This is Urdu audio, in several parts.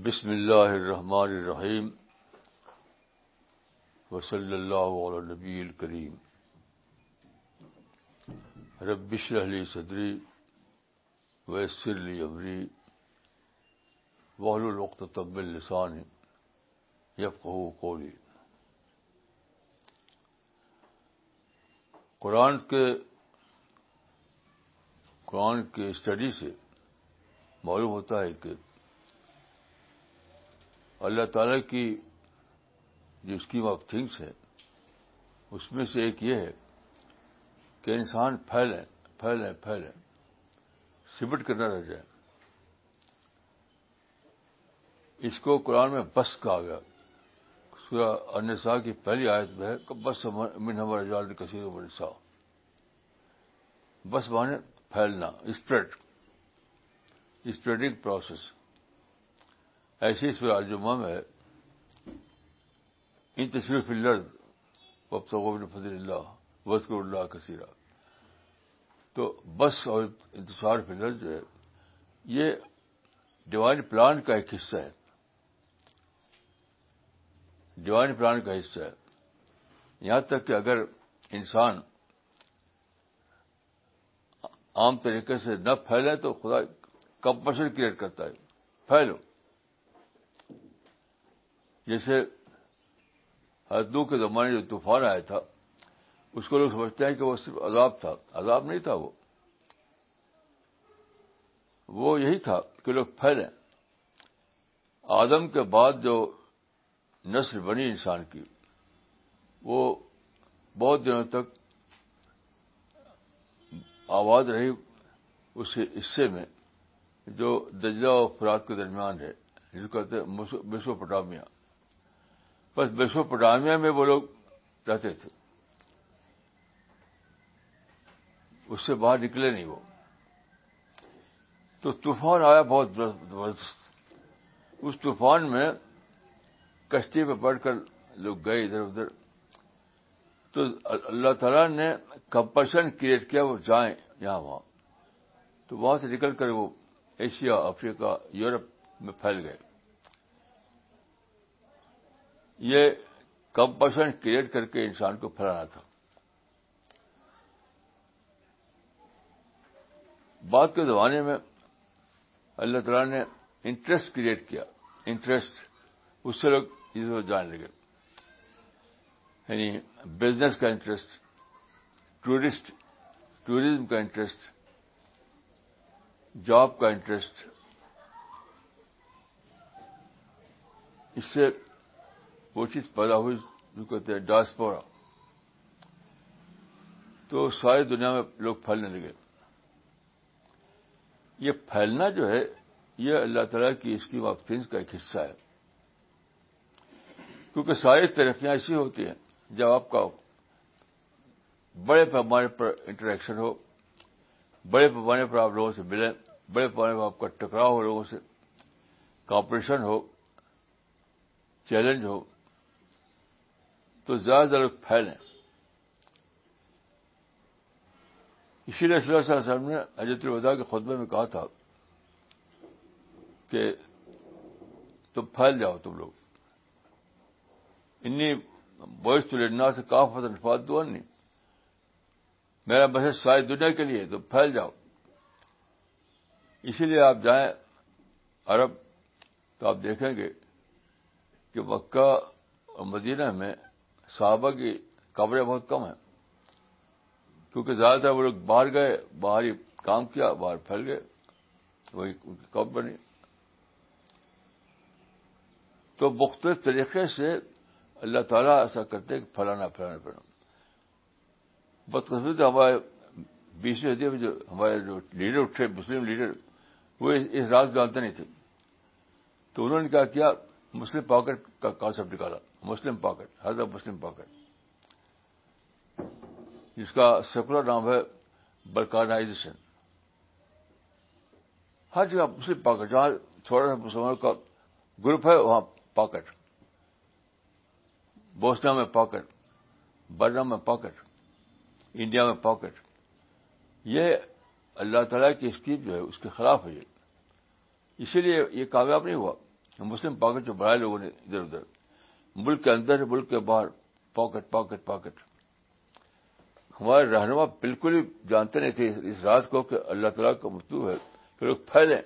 بسم اللہ الرحمن الرحیم وصلی اللہ علیہ نبی الکریم ربش علی صدری ویسر علی عمری وحل الوقت طب السان یفقہ کولی قرآن کے قرآن کے اسٹڈی سے معلوم ہوتا ہے کہ اللہ تعالی کی جو اسکیم آف تھنگس ہے اس میں سے ایک یہ ہے کہ انسان پھیلیں پھیلیں پھیلیں سمٹ کرنا رہ جائے اس کو قرآن میں بس کہا گیا سورہ انسا کی پہلی آیت میں بس کہ بس من نے کشیر امر بس بہانے پھیلنا اسپریڈ اسپریڈنگ پروسیس ایسی اس ارجمہ میں ان تشریح فلرز وقت فضل اللہ وزقر اللہ کثیرہ تو بس اور انتشار فلرز جو ہے یہ ڈیوائن پلان کا ایک حصہ ہے ڈیوائن پلان کا حصہ ہے یہاں تک کہ اگر انسان عام طریقے سے نہ پھیلے تو خدا کمپلشن کریٹ کرتا ہے پھیلو جیسے حدو کے زمانے جو طوفان آیا تھا اس کو لوگ سمجھتے ہیں کہ وہ صرف عذاب تھا عذاب نہیں تھا وہ وہ یہی تھا کہ لوگ پھیلے آدم کے بعد جو نسل بنی انسان کی وہ بہت دنوں تک آباد رہی اس حصے میں جو دجلہ اور فرات کے درمیان ہے جس کو کہتے ہیں مسو پٹامیاں بس بشو میں وہ لوگ رہتے تھے اس سے باہر نکلے نہیں وہ تو طوفان آیا بہت زبردست اس طوفان میں کشتی پہ بیٹھ کر لوگ گئے ادھر ادھر تو اللہ تعالیٰ نے کمپلشن کریٹ کیا وہ جائیں یہاں وہاں تو وہاں سے نکل کر وہ ایشیا افریقہ یورپ میں پھیل گئے یہ کمپشن کریٹ کر کے انسان کو پھیلانا تھا بات کے زمانے میں اللہ تعالیٰ نے انٹرسٹ کریٹ کیا انٹرسٹ اس سے لوگ جان لگے یعنی بزنس کا انٹرسٹ ٹورسٹ ٹوریزم کا انٹرسٹ جاب کا انٹرسٹ اس سے وہ چیز پیدا ہوئی جو کہتے ہیں ڈاسپورا تو ساری دنیا میں لوگ پھیلنے لگے یہ پھیلنا جو ہے یہ اللہ تعالیٰ کی اسکیم آف تھنگس کا ایک حصہ ہے کیونکہ ساری ترقیاں ایسی ہوتی ہیں جب آپ کا بڑے پیمانے پر انٹریکشن ہو بڑے پیمانے پر آپ لوگوں سے ملیں بڑے پیمانے پر آپ کا ٹکراؤ ہو لوگوں سے کاپریشن ہو چیلنج ہو تو زیادہ زیادہ لوگ پھیلیں اسی لیے صلی اللہ علیہ وسلم صاحب نے الوداع کے خطبے میں کہا تھا کہ تم پھیل جاؤ تم لوگ انی تو لڑنا سے کافی فات دو نہیں میرا بحث ساری دنیا کے لیے تو پھیل جاؤ اسی لیے آپ جائیں عرب تو آپ دیکھیں گے کہ مکہ اور مدینہ میں صحابہ کی قبریں بہت کم ہیں کیونکہ زیادہ تر وہ لوگ باہر گئے باہر ہی کام کیا باہر پھیل گئے وہی ان کی قبر بنی تو مختلف طریقے سے اللہ تعالیٰ ایسا کرتے کہ پھلانا پھیلانا پھیلنا بدقسمت ہمارے بیسویں صدی میں جو ہمارے جو لیڈر اٹھے مسلم لیڈر وہ اس راز جانتے نہیں تھے تو انہوں نے کیا کیا مسلم پاکٹ کا کانسیپٹ نکالا مسلم پاکٹ ہر مسلم پاکٹ جس کا سیکولر نام ہے برکانائزیشن ہر جگہ مسلم پاکٹ جہاں سا مسلمانوں کا گروپ ہے وہاں پاکٹ بوسنا میں پاکٹ برنا میں پاکٹ انڈیا میں پاکٹ یہ اللہ تعالیٰ کی اسکیم جو ہے اس کے خلاف ہے یہ اسی لیے یہ کامیاب نہیں ہوا مسلم پاکٹ جو بڑھائے لوگوں نے ادھر ادھر ملک کے اندر ملک کے باہر پاکٹ پاکٹ پاکٹ ہمارے رہنما بالکل ہی جانتے نہیں تھے اس رات کو کہ اللہ تعالیٰ کا متوب ہے کہ وہ پھیلیں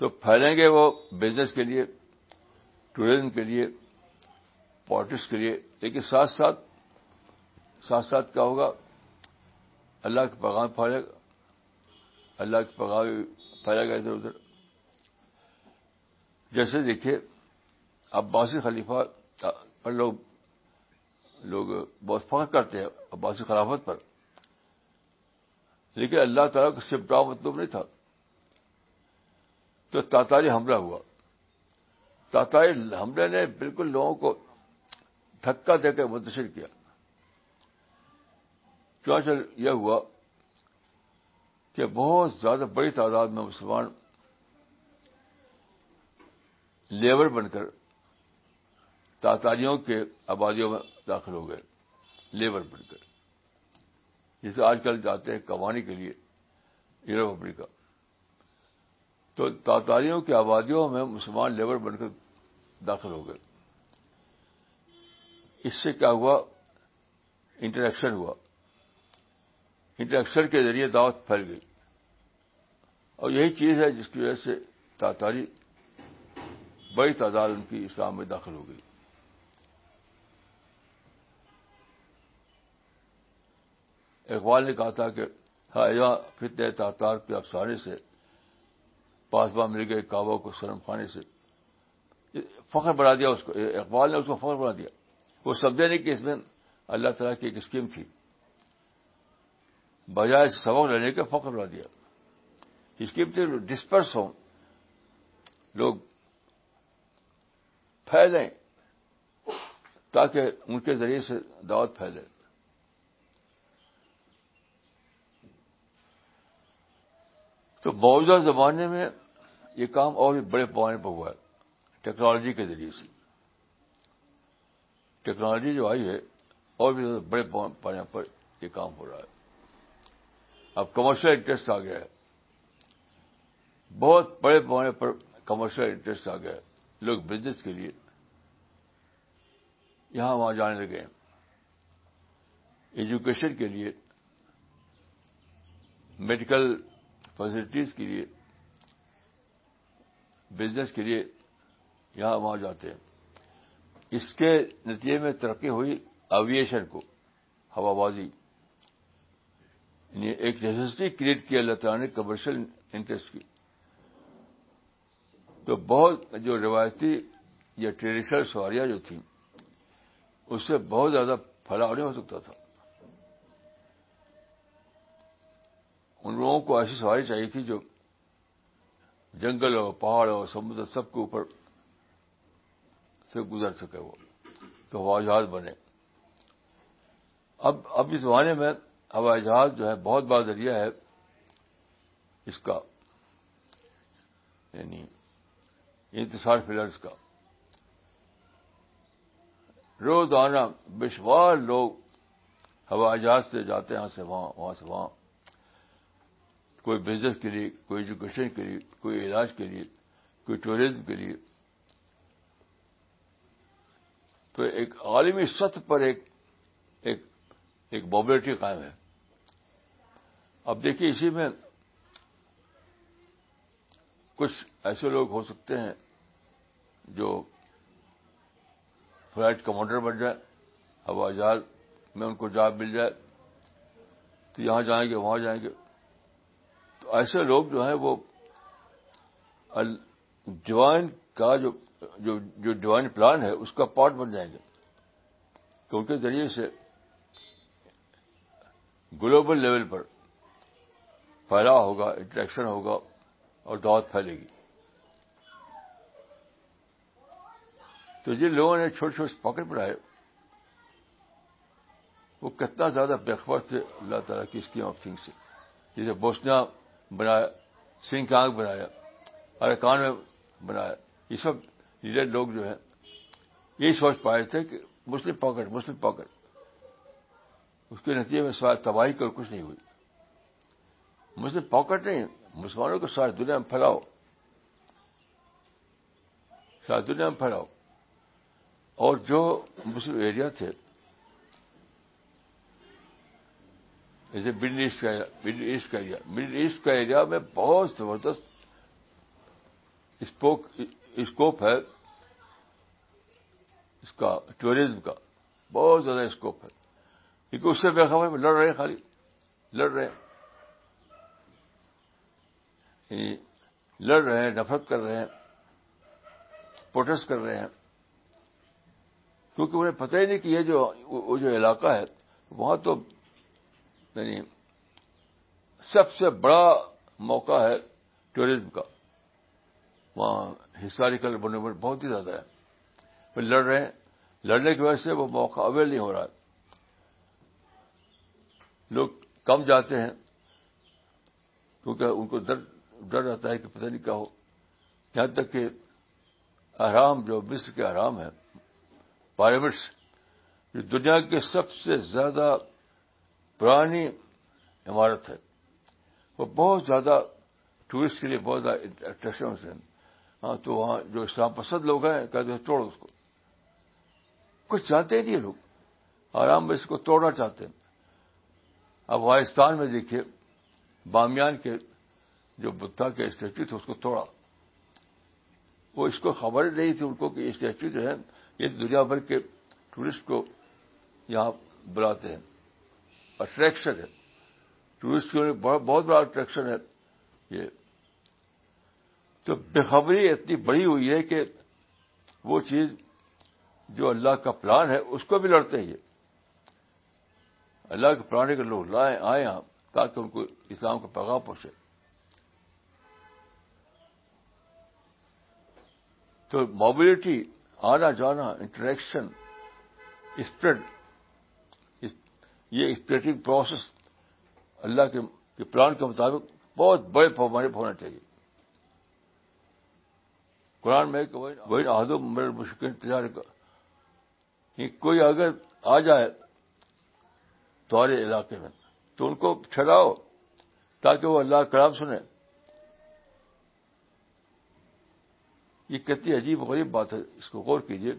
تو پھیلیں گے وہ بزنس کے لیے ٹوریزم کے لیے پالٹکس کے لیے لیکن ساتھ ساتھ ساتھ ساتھ کیا ہوگا اللہ کے پیغام پھیلے گا اللہ کے پیغام پھیلے گا ادھر ادھر جیسے دیکھیے عباسی خلیفہ پر لوگ لوگ بہت فخر کرتے ہیں عباسی خلافت پر لیکن اللہ تعالیٰ کا صرف ڈاؤ مطلب نہیں تھا تو تاتاری حملہ ہوا تاتاری حملے نے بالکل لوگوں کو دھکا دے کر منتشر کیا چل یہ ہوا کہ بہت زیادہ بڑی تعداد میں مسلمان لیبر بن کر تاتاریوں کے آبادیوں میں داخل ہو گئے لیبر بن کر جسے آج کل جاتے ہیں کمانے کے لیے یورپ امریکہ تو تاتاریوں کی آبادیوں میں مسلمان لیبر بن کر داخل ہو گئے اس سے کیا ہوا انٹریکشن ہوا انٹریکشن کے ذریعے دعوت پھیل گئی اور یہی چیز ہے جس کی وجہ سے تاتاری بڑی تعداد ان کی اسلام میں داخل ہو گئی اقبال نے کہا تھا کہ ہایا فتح تاطار کے افسانے سے پاسبا مل گئے کعبہ کو شرم خانے سے فخر بنا دیا اس کو اقبال نے اس کو فخر بنا دیا وہ سمجھے نہیں کہ اس میں اللہ تعالیٰ کی ایک اسکیم تھی بجائے سبق لینے کے فخر بنا دیا اسکیم تھی ڈسپرس ہوں لوگ پھیلیں تاکہ ان کے ذریعے سے دعوت پھیلے تو موجودہ زمانے میں یہ کام اور بھی بڑے پیمانے پر ہوا ہے ٹیکنالوجی کے ذریعے سے ٹیکنالوجی جو آئی ہے اور بھی بڑے پیمانے پر یہ کام ہو رہا ہے اب کمرشل انٹرسٹ آ گیا ہے بہت بڑے پیمانے پر کمرشل انٹرسٹ آ گیا ہے لوگ بزنس کے لیے یہاں وہاں جانے لگے ایجوکیشن کے لیے میڈیکل فیسلٹیز کے لیے بزنس کے لیے یہاں وہاں جاتے ہیں اس کے نتیجے میں ترقی ہوئی ایویشن کو ہوا بازی یعنی ایک نیسسٹی کریٹ کی اللہ تعالیٰ نے کمرشل انٹرسٹ کی تو بہت جو روایتی یا ٹریڈیشنل سواریاں جو تھیں اس سے بہت زیادہ پھیلاؤ نہیں ہو سکتا تھا ان لوگوں کو ایسی سواری چاہیے تھی جو جنگل ہو پہاڑ ہو سمندر سب کے اوپر سے گزر سکے وہ تو ہوائی جہاز بنے اب اب اس زمانے میں ہوائی جہاز جو ہے بہت بڑا ذریعہ ہے اس کا یعنی انتشار فلرس کا روزانہ بشوار لوگ ہوائی جہاز سے جاتے ہیں یہاں سے وہاں وہاں سے وہاں کوئی بزنس کے لیے کوئی ایجوکیشن کے لیے کوئی علاج کے لیے کوئی ٹوریزم کے لیے تو ایک عالمی سطح پر ایک موبلٹی قائم ہے اب دیکھیے اسی میں کچھ ایسے لوگ ہو سکتے ہیں جو فلائٹ کمانڈر بن جائے ہوائی جہاز میں ان کو جاب مل جائے تو یہاں جائیں گے وہاں جائیں گے تو ایسے لوگ جو ہیں وہ جوائن کا جو جو جو ڈیوائن پلان ہے اس کا پارٹ بن جائیں گے کیونکہ ذریعے سے گلوبل لیول پر پھیلاؤ ہوگا انٹریکشن ہوگا اور دعوت پھیلے گی تو جن لوگوں نے چھوٹے چھوٹے پاکٹ بنائے وہ کتنا زیادہ بےخبر تھے اللہ تعالیٰ کی اسکیم آف تھنگ سے جیسے بوسنا بنایا سنگ کانگ بنایا ارکان میں بنایا یہ سب لیڈر لوگ جو ہیں یہی سوچ پائے تھے کہ مسلم پاکٹ مسلم پاکٹ اس کے نتیجے میں سوائے تباہی کر کچھ نہیں ہوئی مسلم پاکٹ نہیں مسلمانوں کو ساری دنیا میں پھیلاؤ ساری دنیا میں پھیلاؤ اور جو مسلم ایریا تھے جیسے مڈل ایسٹ کا مڈل ایسٹ کا ایریا مڈل ایسٹ کا ایریا میں بہت زبردست اسکوپ ہے اس کا ٹوریزم کا بہت زیادہ اسکوپ ہے کیونکہ اس سے بے خبر میں لڑ رہے ہیں خالی لڑ رہے ہیں یعنی لڑ رہے ہیں نفرت کر رہے ہیں پروٹیسٹ کر رہے ہیں کیونکہ انہیں پتہ ہی نہیں کہ یہ جو وہ جو علاقہ ہے وہاں تو یعنی سب سے بڑا موقع ہے ٹوریزم کا وہاں ہسٹوریکل مونومنٹ بہت ہی زیادہ ہے وہ لڑ رہے ہیں لڑنے کی وجہ سے وہ موقع اویل نہیں ہو رہا ہے لوگ کم جاتے ہیں کیونکہ ان کو ڈر ڈر رہتا ہے کہ پتہ نہیں کیا ہو یہاں تک کہ آرام جو مصر کے آرام ہے پارے جو دنیا کے سب سے زیادہ پرانی عمارت ہے وہ بہت زیادہ ٹورسٹ کے لیے بہت زیادہ اٹریکشن ہیں ہاں تو وہاں جو اسلام پسند لوگ ہیں کہتے ہیں توڑ اس کو کچھ چاہتے یہ لوگ آرام میں اس کو توڑنا چاہتے ہیں افغانستان میں دیکھیے بامیان کے جو بدھا کے اسٹیچو تھے اس کو توڑا وہ اس کو خبر نہیں تھی ان کو کہ اسٹیچو جو ہے یہ دنیا بھر کے ٹورسٹ کو یہاں بلاتے ہیں اٹریکشن ہے ٹورسٹ کے لیے بہت بڑا اٹریکشن ہے یہ تو بےخبری اتنی بڑی ہوئی ہے کہ وہ چیز جو اللہ کا پلان ہے اس کو بھی لڑتے ہیں یہ اللہ کے پرانے کے لوگ لائیں آئے ہاں تاکہ ان کو اسلام کا پیغام پہنچے تو موبلٹی آنا جانا انٹریکشن اسپریڈ یہ اسپریڈنگ پروسیس اللہ کے پلان کے مطابق بہت بڑے پیمانے پر ہونا چاہیے قرآن میں آدم انتظار کا کوئی اگر آ جائے تمہارے علاقے میں تو ان کو چھڑاؤ تاکہ وہ اللہ کلام سنیں یہ کتنی عجیب غریب بات ہے اس کو غور کیجیے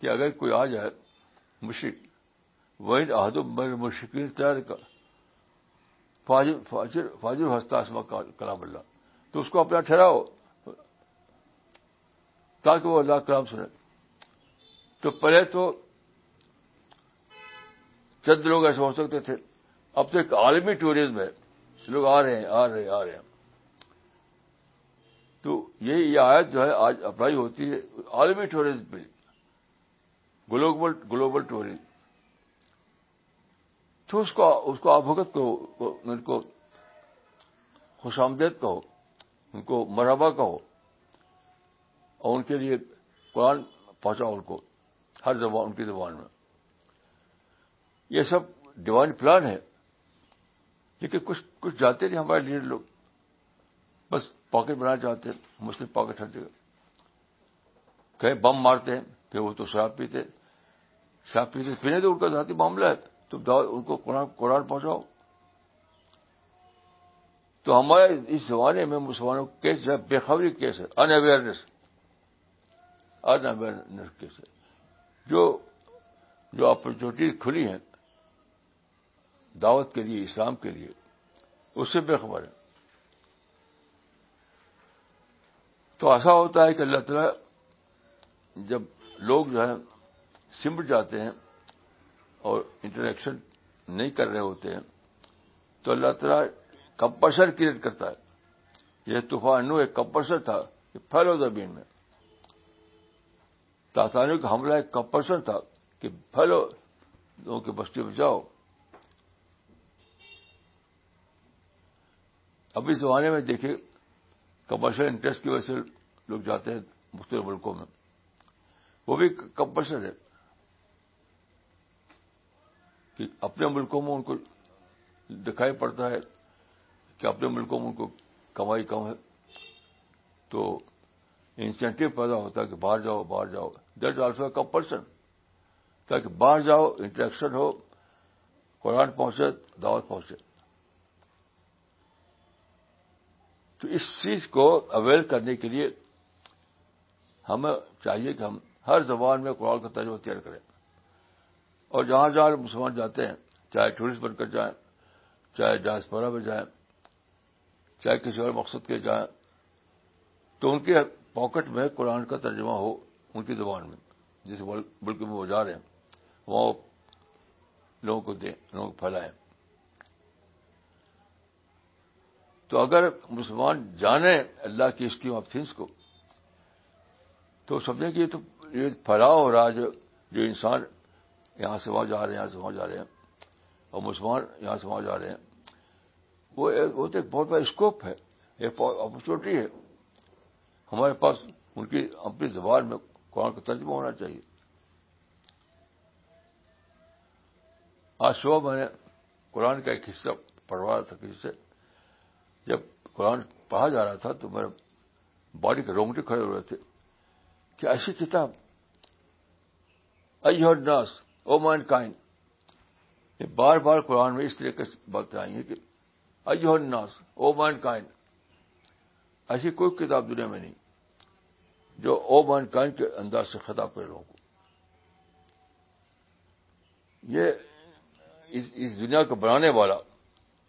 کہ اگر کوئی آ جائے مشرق وین مشکل کا فاجر فاجر فاجر ہستا اسما کلام اللہ تو اس کو اپنا ٹھہراؤ تاکہ وہ اللہ کلام سنے تو پہلے تو چند لوگ ایسے ہو سکتے تھے اب تو ایک عالمی ٹورزم ہے لوگ آ رہے ہیں آ رہے ہیں آ رہے ہیں یہ آیت جو ہے آج اپلائی ہوتی ہے عالمی ٹورزم پہ گلوبل گلوبل ٹورزم تو اس کو اس کو آبھگت کہو ان کو خوش آمدید کہو ان کو مرحبا کہو اور ان کے لیے قرآن پہنچاؤ ان کو ہر زبان ان کی زبان میں یہ سب ڈیوائن پلان ہے لیکن کچھ کچھ جاتے نہیں ہمارے لیڈر لوگ بس پاکٹ بنا چاہتے ہیں مسلم پاکٹ جگہ کہیں بم مارتے ہیں کہ وہ تو شراب پیتے شراب پیتے پینے تو ان کا ذاتی معاملہ ہے تو دعوت ان کو قرآن قرآن پہنچاؤ تو ہمارے اس زمانے میں مسلمانوں کا کیس جو ہے بےخبری کیس ہے unawareness unawareness case ہے جو جو اپرچونیٹیز کھلی ہیں دعوت کے لیے اسلام کے لیے اس سے بے خبر ہے تو ایسا ہوتا ہے کہ اللہ تعالیٰ جب لوگ جو ہے سمٹ جاتے ہیں اور انٹریکشن نہیں کر رہے ہوتے ہیں تو اللہ تعالیٰ کمپلشر کریٹ کرتا ہے یہ طوفان نو ایک کمپرشر تھا کہ پھیلو زمین میں کا حملہ ایک کمپرشر تھا کہ پھیلو لوگوں کی بستی بچاؤ ابھی زمانے میں دیکھیے کمرشل انٹرسٹ کی وجہ سے لوگ جاتے ہیں مختلف ملکوں میں وہ بھی کمپلشن ہے کہ اپنے ملکوں میں ان کو دکھائی پڑتا ہے کہ اپنے ملکوں میں ان کو کمائی کم ہے تو انسینٹیو پیدا ہوتا ہے کہ باہر جاؤ باہر جاؤ دیٹ آلسو اے کمپلسن تاکہ باہر جاؤ انٹریکشن ہو قرآن پہنچے دعوت پہنچے تو اس چیز کو اویئر کرنے کے لیے ہمیں چاہیے کہ ہم ہر زبان میں قرآن کا ترجمہ تیار کریں اور جہاں جہاں مسلمان جاتے ہیں چاہے ٹورسٹ بن کر جائیں چاہے جانپورہ میں جائیں چاہے کسی اور مقصد کے جائیں تو ان کے پاکٹ میں قرآن کا ترجمہ ہو ان کی زبان میں جس ملک میں وہ جا رہے ہیں وہ لوگوں کو دیں لوگوں کو پھیلائیں تو اگر مسلمان جانے اللہ کی اسکیم آف تھنگس کو تو سمجھیں کہ یہ تو یہ پھیلاؤ ہو رہا ہے جو انسان یہاں سے وہاں جا رہے ہیں یہاں سے وہاں جا رہے ہیں اور مسلمان یہاں سے وہاں جا رہے ہیں وہ تو ایک بہت بڑا اسکوپ ہے ایک اپرچونیٹی ہے ہمارے پاس ان کی اپنی زبان میں قرآن کا ترجمہ ہونا چاہیے آج صبح میں نے قرآن کا ایک حصہ پڑھوایا تھا کسی سے جب قرآن پڑھا جا رہا تھا تو میرے باڈی کے رونگٹے کھڑے ہو رہے تھے کہ ایسی کتاب ہر ناس او مائنڈ کائن بار بار قرآن میں اس طریقے سے باتیں آئی ہیں کہ ہر ناس او مائنڈ کائن ایسی کوئی کتاب دنیا میں نہیں جو او مائنڈ کائن کے انداز سے خطاب کرے لوگوں کو یہ اس دنیا کو بنانے والا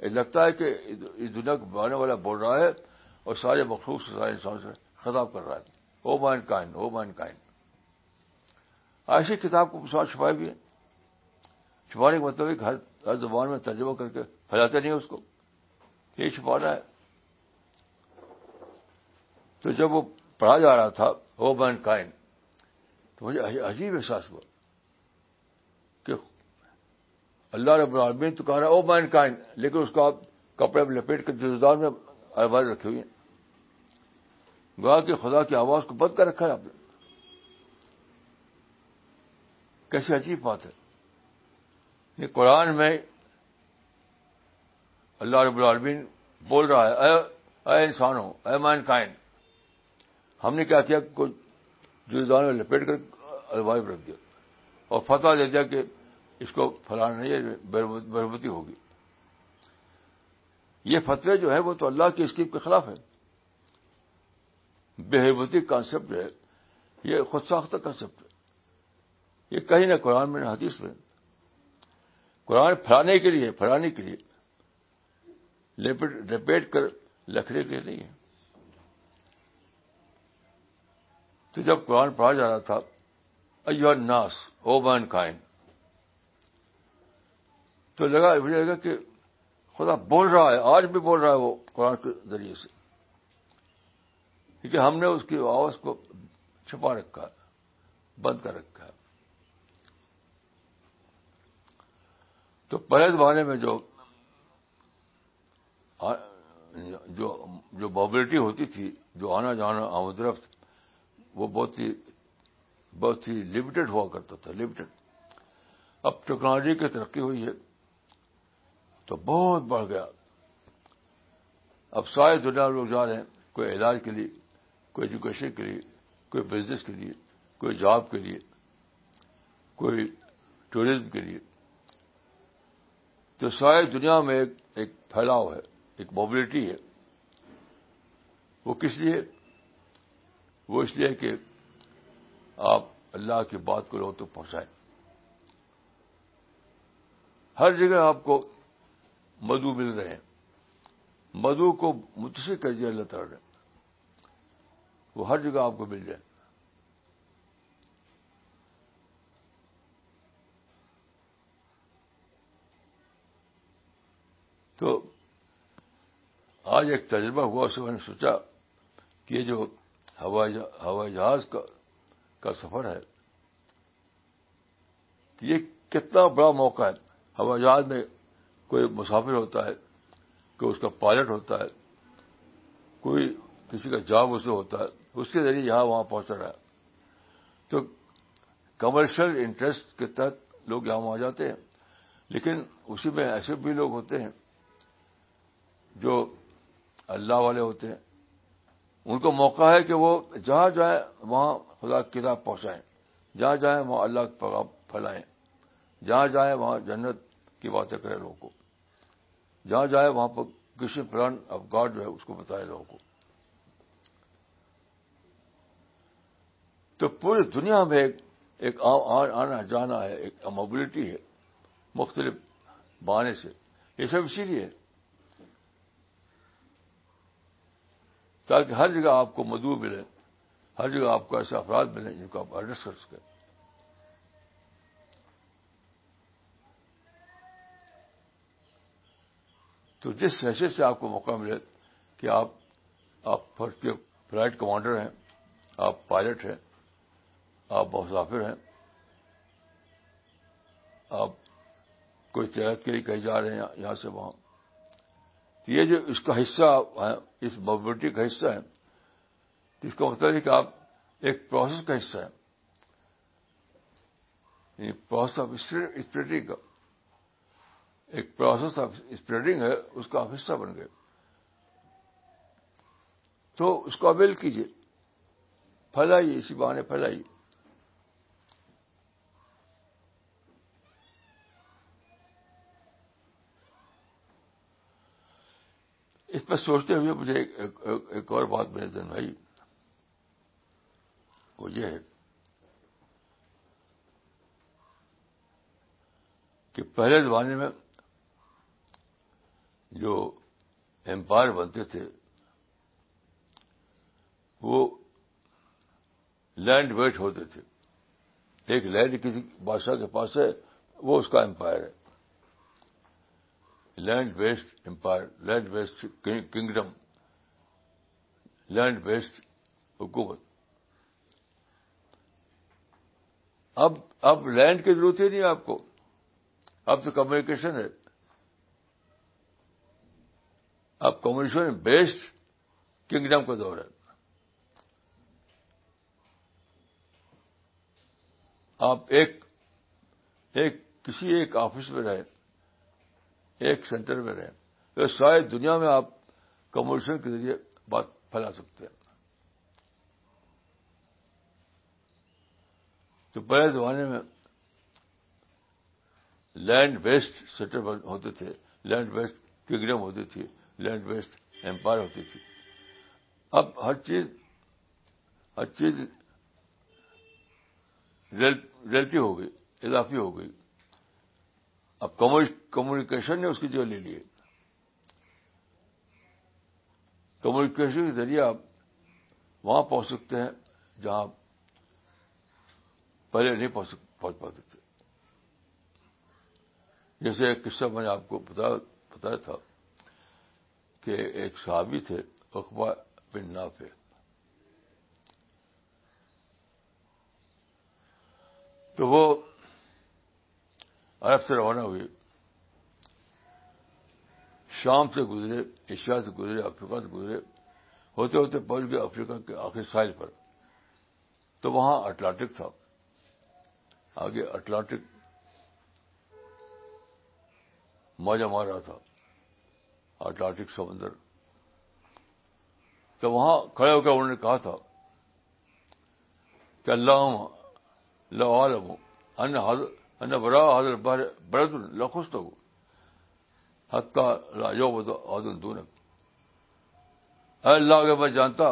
لگتا ہے کہ اس دنیا کو بنانے والا بول رہا ہے اور سارے مخلوق سے سارے انسان سے خطاب کر رہا ہے او مائن کائن او مائن کائن ایسی کتاب کو مسلمان چھپائے بھی ہے چھپانے کا مطلب ہے ہر زبان میں ترجمہ کر کے پھیلاتے نہیں اس کو یہ چھپانا ہے تو جب وہ پڑھا جا رہا تھا او مائن کائن تو مجھے عجیب احساس ہوا اللہ رب العالمین تو کہہ رہا ہے او مین کائن لیکن اس کو آپ کپڑے میں لپیٹ کے جزدار میں الوائز رکھے ہوئے ہیں گوا کہ خدا کی آواز کو بند کر رکھا ہے آپ نے کیسی عجیب بات ہے یہ قرآن میں اللہ رب العالمین بول رہا ہے اے انسان ہو اے مین کائن ہم نے کیا کیا جزدار میں لپیٹ کر الوائز رکھ دیا اور فتح دے دیا کہ اس کو نہیں بربتی ہوگی یہ فتوے جو ہے وہ تو اللہ کی اسکیم کے خلاف ہے بےحبتی کانسیپٹ جو ہے یہ خود ساختہ کانسیپٹ ہے یہ کہیں نہ قرآن میں نہ حدیث میں قرآن پھیلانے کے لیے پھیلانے کے لیے لپیٹ کر لکھنے کے لیے نہیں ہے تو جب قرآن پڑھا جا رہا تھا ایو ناس او مین کائن تو لگا مجھے لگا کہ خدا بول رہا ہے آج بھی بول رہا ہے وہ قرآن کے ذریعے سے کیونکہ ہم نے اس کی آواز کو چھپا رکھا ہے بند کر رکھا ہے تو پہلے زمانے میں جو جو جو موبلٹی ہوتی تھی جو آنا جانا آمد رفت وہ بہت ہی بہت ہی لمیٹڈ ہوا کرتا تھا لمیٹڈ اب ٹیکنالوجی کی ترقی ہوئی ہے تو بہت بڑھ گیا اب سارے دنیا لوگ جا رہے ہیں کوئی علاج کے لیے کوئی ایجوکیشن کے لیے کوئی بزنس کے لیے کوئی جاب کے لیے کوئی ٹوریزم کے لیے تو ساری دنیا میں ایک پھیلاؤ ہے ایک موبلٹی ہے وہ کس لیے وہ اس لیے کہ آپ اللہ کی بات کو لوگوں تک پہنچائیں ہر جگہ آپ کو مدو مل رہے ہیں مدو کو متصر دیا اللہ تعالیٰ وہ ہر جگہ آپ کو مل جائے تو آج ایک تجربہ ہوا اسے میں نے سوچا کہ جو ہوائی جہاز کا سفر ہے یہ کتنا بڑا موقع ہے ہوائی جہاز میں کوئی مسافر ہوتا ہے کوئی اس کا پائلٹ ہوتا ہے کوئی کسی کا جاب اسے ہوتا ہے اس کے ذریعے یہاں وہاں پہنچ رہا ہے تو کمرشل انٹرسٹ کے تحت لوگ یہاں وہاں جاتے ہیں لیکن اسی میں ایسے بھی لوگ ہوتے ہیں جو اللہ والے ہوتے ہیں ان کو موقع ہے کہ وہ جہاں جائیں وہاں خدا کتاب پہنچائیں جہاں جائیں وہاں اللہ کا پھیلائیں جہاں جائیں وہاں جنت کی باتیں کریں لوگوں کو جہاں جائے وہاں پر کسی پران گاڈ جو ہے اس کو بتائے لوگوں کو تو پوری دنیا میں ایک آنا جانا ہے ایک موبلٹی ہے مختلف بانے سے یہ سب اسی لیے تاکہ ہر جگہ آپ کو مدعو ملے ہر جگہ آپ کو ایسے افراد ملے جن کو آپ ایڈریس کر سکیں تو جس حیثیت سے آپ کو موقع ملے کہ آپ آپ فرسٹ کے فلائٹ کمانڈر ہیں آپ پائلٹ ہیں آپ مسافر ہیں آپ کوئی تجارت کے لیے کہیں جا رہے ہیں یہاں سے وہاں تو یہ جو اس کا حصہ ہے اس موبلٹی کا حصہ ہے اس کا مطلب ہے کہ آپ ایک پروسیس کا حصہ ہیں پروسیس آف اسٹریٹری کا ایک پروسیس آف اسپریڈنگ ہے اس کا آپ حصہ بن گئے تو اس کو اویل کیجیے پھیلائیے اسی بہانے پھیلائیے اس پہ سوچتے ہوئے مجھے ایک اور بات میرے دن بھائی وہ یہ ہے کہ پہلے زمانے میں جو امپائر بنتے تھے وہ لینڈ ویٹ ہوتے تھے ایک لینڈ کسی بادشاہ کے پاس ہے وہ اس کا امپائر ہے land west empire land west kingdom land west حکومت اب اب لینڈ کی ضرورت ہی نہیں آپ کو اب تو کمیونیکیشن ہے اب کمرشیل بیسڈ کنگڈم کا دور ہے آپ ایک ایک کسی ایک آفس میں رہیں ایک سینٹر میں رہیں تو ساری دنیا میں آپ کمرشل کے ذریعے بات پھیلا سکتے ہیں تو پہلے زمانے میں لینڈ ویسٹ سیٹل ہوتے تھے لینڈ ویسٹ کنگڈم ہوتی تھی لینڈ بیسڈ امپائر ہوتی تھی اب ہر چیز ہر چیز ریلٹی ہو گئی اضافی ہو گئی اب کمیونیکیشن نے اس کی جگہ لے لی کمیونیکیشن کے ذریعے آپ وہاں پہنچ سکتے ہیں جہاں پہلے نہیں پہنچ پاتے تھے جیسے ایک قصہ میں نے آپ کو بتایا تھا کے ایک صحابی تھے اقبا بن نافع تو وہ عرب سے روانہ ہوئی شام سے گزرے ایشیا سے گزرے افریقہ سے گزرے ہوتے ہوتے پہنچ گئے افریقہ کے آخری سائز پر تو وہاں اٹلانٹک تھا آگے اٹلانٹک موجہ مار رہا تھا اٹلانٹک سمندر تو وہاں کھڑے ہو کے انہوں نے کہا تھا کہ اللہ ہوں برا حضر برد لاخوش تو ہوں کا اللہ کے میں جانتا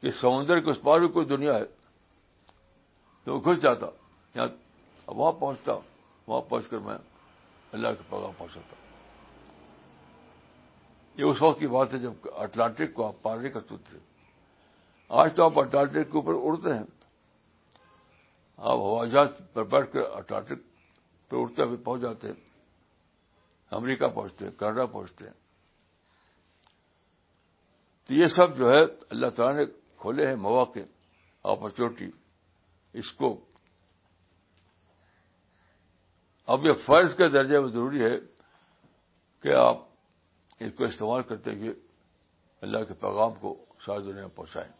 کہ سمندر کے اس پار بھی کوئی دنیا ہے تو وہ گھس جاتا یہاں وہاں پہنچتا وہاں پہنچ کر میں اللہ کے پگا پہنچتا یہ اس وقت کی بات ہے جب اٹلانٹک کو آپ پار نہیں کرتے تھے آج تو آپ اٹلانٹک کے اوپر اڑتے ہیں آپ ہوائی جہاز پر بیٹھ کر اٹلانٹک پہ اڑتے ہوئے پہنچ جاتے ہیں امریکہ پہنچتے ہیں کینیڈا پہنچتے ہیں تو یہ سب جو ہے اللہ تعالیٰ نے کھولے ہیں مواقع اپرچونٹی اسکوپ اب یہ فرض کے درجے میں ضروری ہے کہ آپ کو استعمال کرتے ہوئے اللہ کے پیغام کو ساری دنیا میں پہنچائیں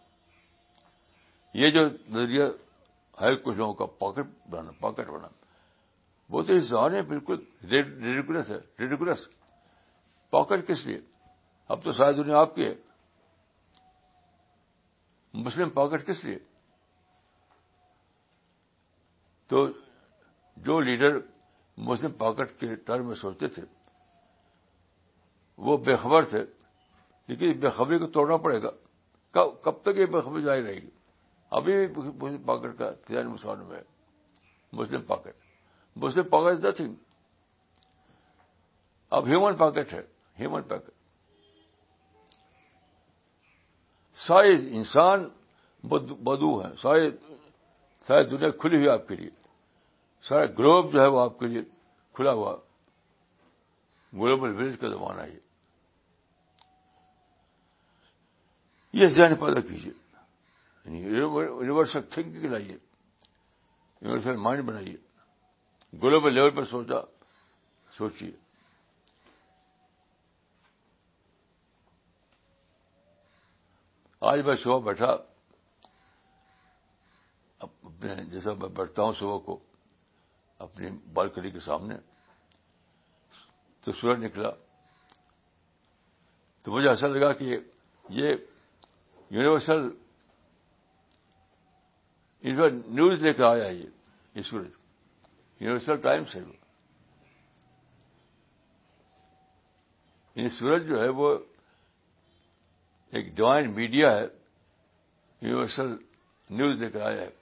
یہ جو نظریہ ہے کچھ لوگوں کا پاکٹ بنانا پاکٹ بنانا وہ تو ہے بالکل ریڈیکولس ہے ریڈیکولس پاکٹ کس لیے اب تو ساری دنیا آپ کی ہے مسلم پاکٹ کس لیے تو جو لیڈر مسلم پاکٹ کے ٹرم میں سوچتے تھے وہ بے خبر تھے لیکن بے خبری کو توڑنا پڑے گا کب تک یہ بے خبری جاری رہے گی ابھی بھی پاکٹ کا تجارت مسلم pocket Muslim pocket is nothing اب ہیومن پاکٹ ہے ہیومن پیکٹ سارے انسان بدو ہیں سارے ساری دنیا کھلی ہوئی آپ کے لیے سارا گلوب جو ہے وہ آپ کے لیے کھلا ہوا گلوبل ولیج کا زمانہ یہ یہ ذہن پیدا کیجیے یونیورسل تھنکنگ لائیے یونیورسل مائنڈ بنائیے گلوبل لیول پر سوچا سوچیے آج میں صبح بیٹھا اپنے جیسا میں بیٹھتا ہوں صبح کو اپنی بالکنی کے سامنے تو سورج نکلا تو مجھے ایسا لگا کہ یہ یونیورسل نیوز لے کے آیا یہ سورج یونیورسل ٹائمس ہے یعنی سورج جو ہے وہ ایک ڈوائن میڈیا ہے یونیورسل نیوز لے کر آیا ہے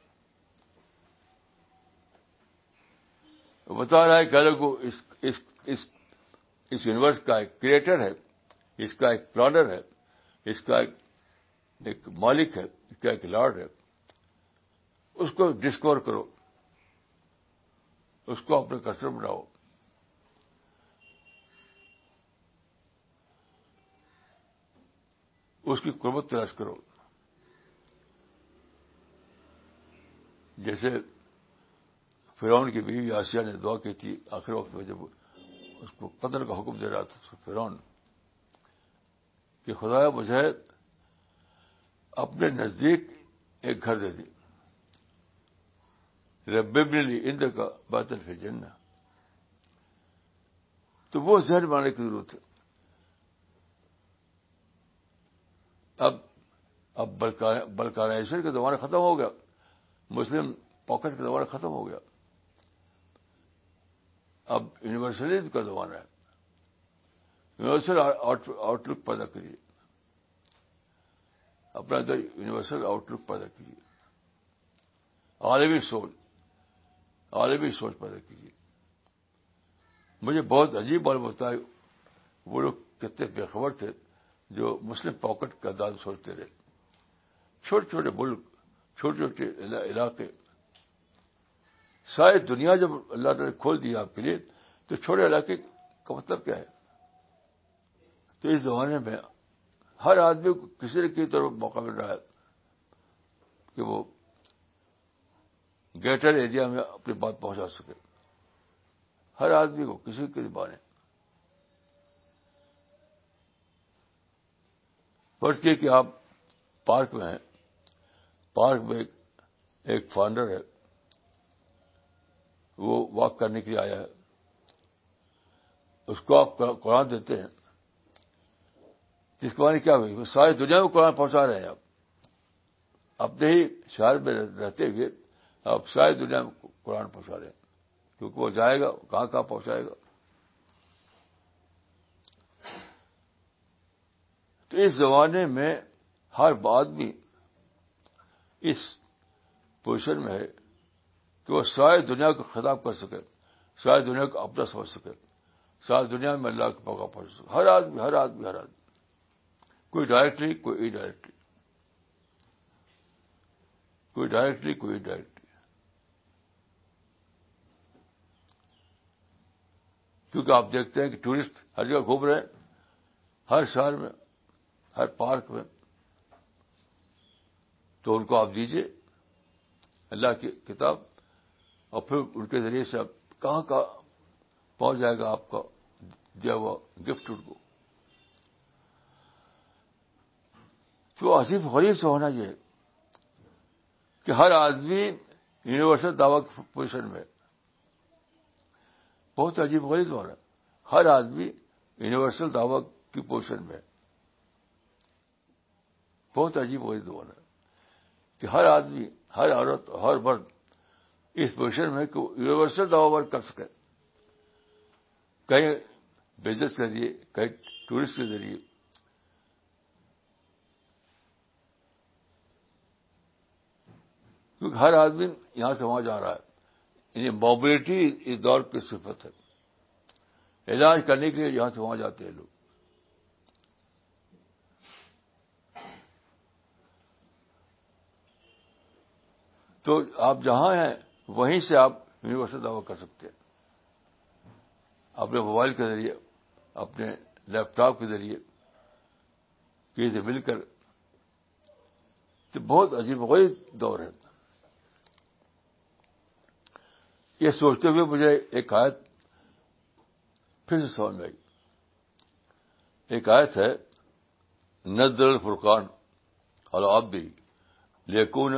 بتا رہا ہے کہ اس یونیورس کا ایک کریٹر ہے اس کا ایک پلانر ہے اس کا ایک ایک مالک ہے کیا ایک لارڈ ہے اس کو ڈسکور کرو اس کو اپنے کسٹر بناؤ اس کی قربت تلاش کرو جیسے فرون کی بیوی آسیہ نے دعا کی تھی آخر وقت میں جب اس کو قدر کا حکم دے رہا تھا فرعون فرون کہ خدایا مجھے اپنے نزدیک ایک گھر دے دی رب نے لی اندر کا فی جنہ تو وہ زہر ماننے کی ضرورت ہے اب اب بلکانائزر کا زمانہ ختم ہو گیا مسلم پاکٹ کا زمانہ ختم ہو گیا اب یونیورسلزم کا زمانہ ہے یونیورسل آؤٹ لک پیدا کریے اپنا اندر یونیورسل آؤٹ لک پیدا کیجیے عالمی سوچ عالمی سوچ پیدا کیجیے مجھے بہت عجیب بات ہے وہ لوگ کتنے بےخبر تھے جو مسلم پاکٹ کا دان سوچتے رہے چھوٹے چھوٹے ملک چھوٹے چھوٹے علاقے ساری دنیا جب اللہ نے کھول دی آپ کے لیے تو چھوٹے علاقے کا مطلب کیا ہے تو اس زمانے میں ہر آدمی کو کسی نہ کسی طرح موقع مل رہا ہے کہ وہ گیٹر ایریا میں اپنی بات پہنچا سکے ہر آدمی کو کسی کی بانے فرض لیے کہ آپ پارک میں ہیں پارک میں ایک فاؤنڈر ہے وہ واک کرنے کے لیے آیا ہے اس کو آپ قرآن دیتے ہیں جس کے بارے کیا ہوئی وہ ساری دنیا میں قرآن پہنچا رہے ہیں آپ اپنے ہی شہر میں رہتے ہوئے آپ ساری دنیا میں قرآن پہنچا رہے ہیں کیونکہ وہ جائے گا کہاں کہاں پہنچائے گا تو اس زمانے میں ہر آدمی اس پوزیشن میں ہے کہ وہ ساری دنیا کو خطاب کر سکے ساری دنیا کو اپنا سمجھ سکے ساری دنیا میں اللہ کے پکا پہنچ سکے ہر آدمی ہر آدمی ہر آدمی کوئی ڈائریکٹری کوئی ای ڈائریکٹری کوئی ڈائریکٹری کوئی ای ڈائریکٹری کیونکہ آپ دیکھتے ہیں کہ ٹورسٹ ہر جگہ گھوم رہے ہیں ہر شہر میں ہر پارک میں تو ان کو آپ دیجیے اللہ کی کتاب اور پھر ان کے ذریعے سے آپ کہاں کہاں پہنچ جائے گا آپ کا دیا ہوا گفٹ ان کو تو عجیب غریب سے ہونا یہ کہ ہر آدمی یونیورسل دعوی کی پوزیشن میں بہت عجیب غریب ہونا ہر آدمی یونیورسل دعوی کی پوزیشن میں بہت عجیب غوری دورہ کہ ہر آدمی ہر عورت ہر مرد اس پوزیشن میں کہ وہ یونیورسل دعوی ورک کر سکے کہیں بزنس کے ذریعے کہیں ٹورسٹ کے ذریعے کیونکہ ہر آدمی یہاں سے وہاں جا رہا ہے یعنی موبلٹی اس دور کی صفت ہے علاج کرنے کے لیے یہاں سے وہاں جاتے ہیں لوگ تو آپ جہاں ہیں وہیں سے آپ یونیورسل دعوی کر سکتے ہیں اپنے موبائل کے ذریعے اپنے لیپ ٹاپ کے ذریعے کسی سے مل کر تو بہت عجیب غریب دور ہے یہ سوچتے ہوئے مجھے ایک آیت پھر سے سمجھ میں آئی ایک آیت ہے نزر الفرقان اور آپ بھی لیکن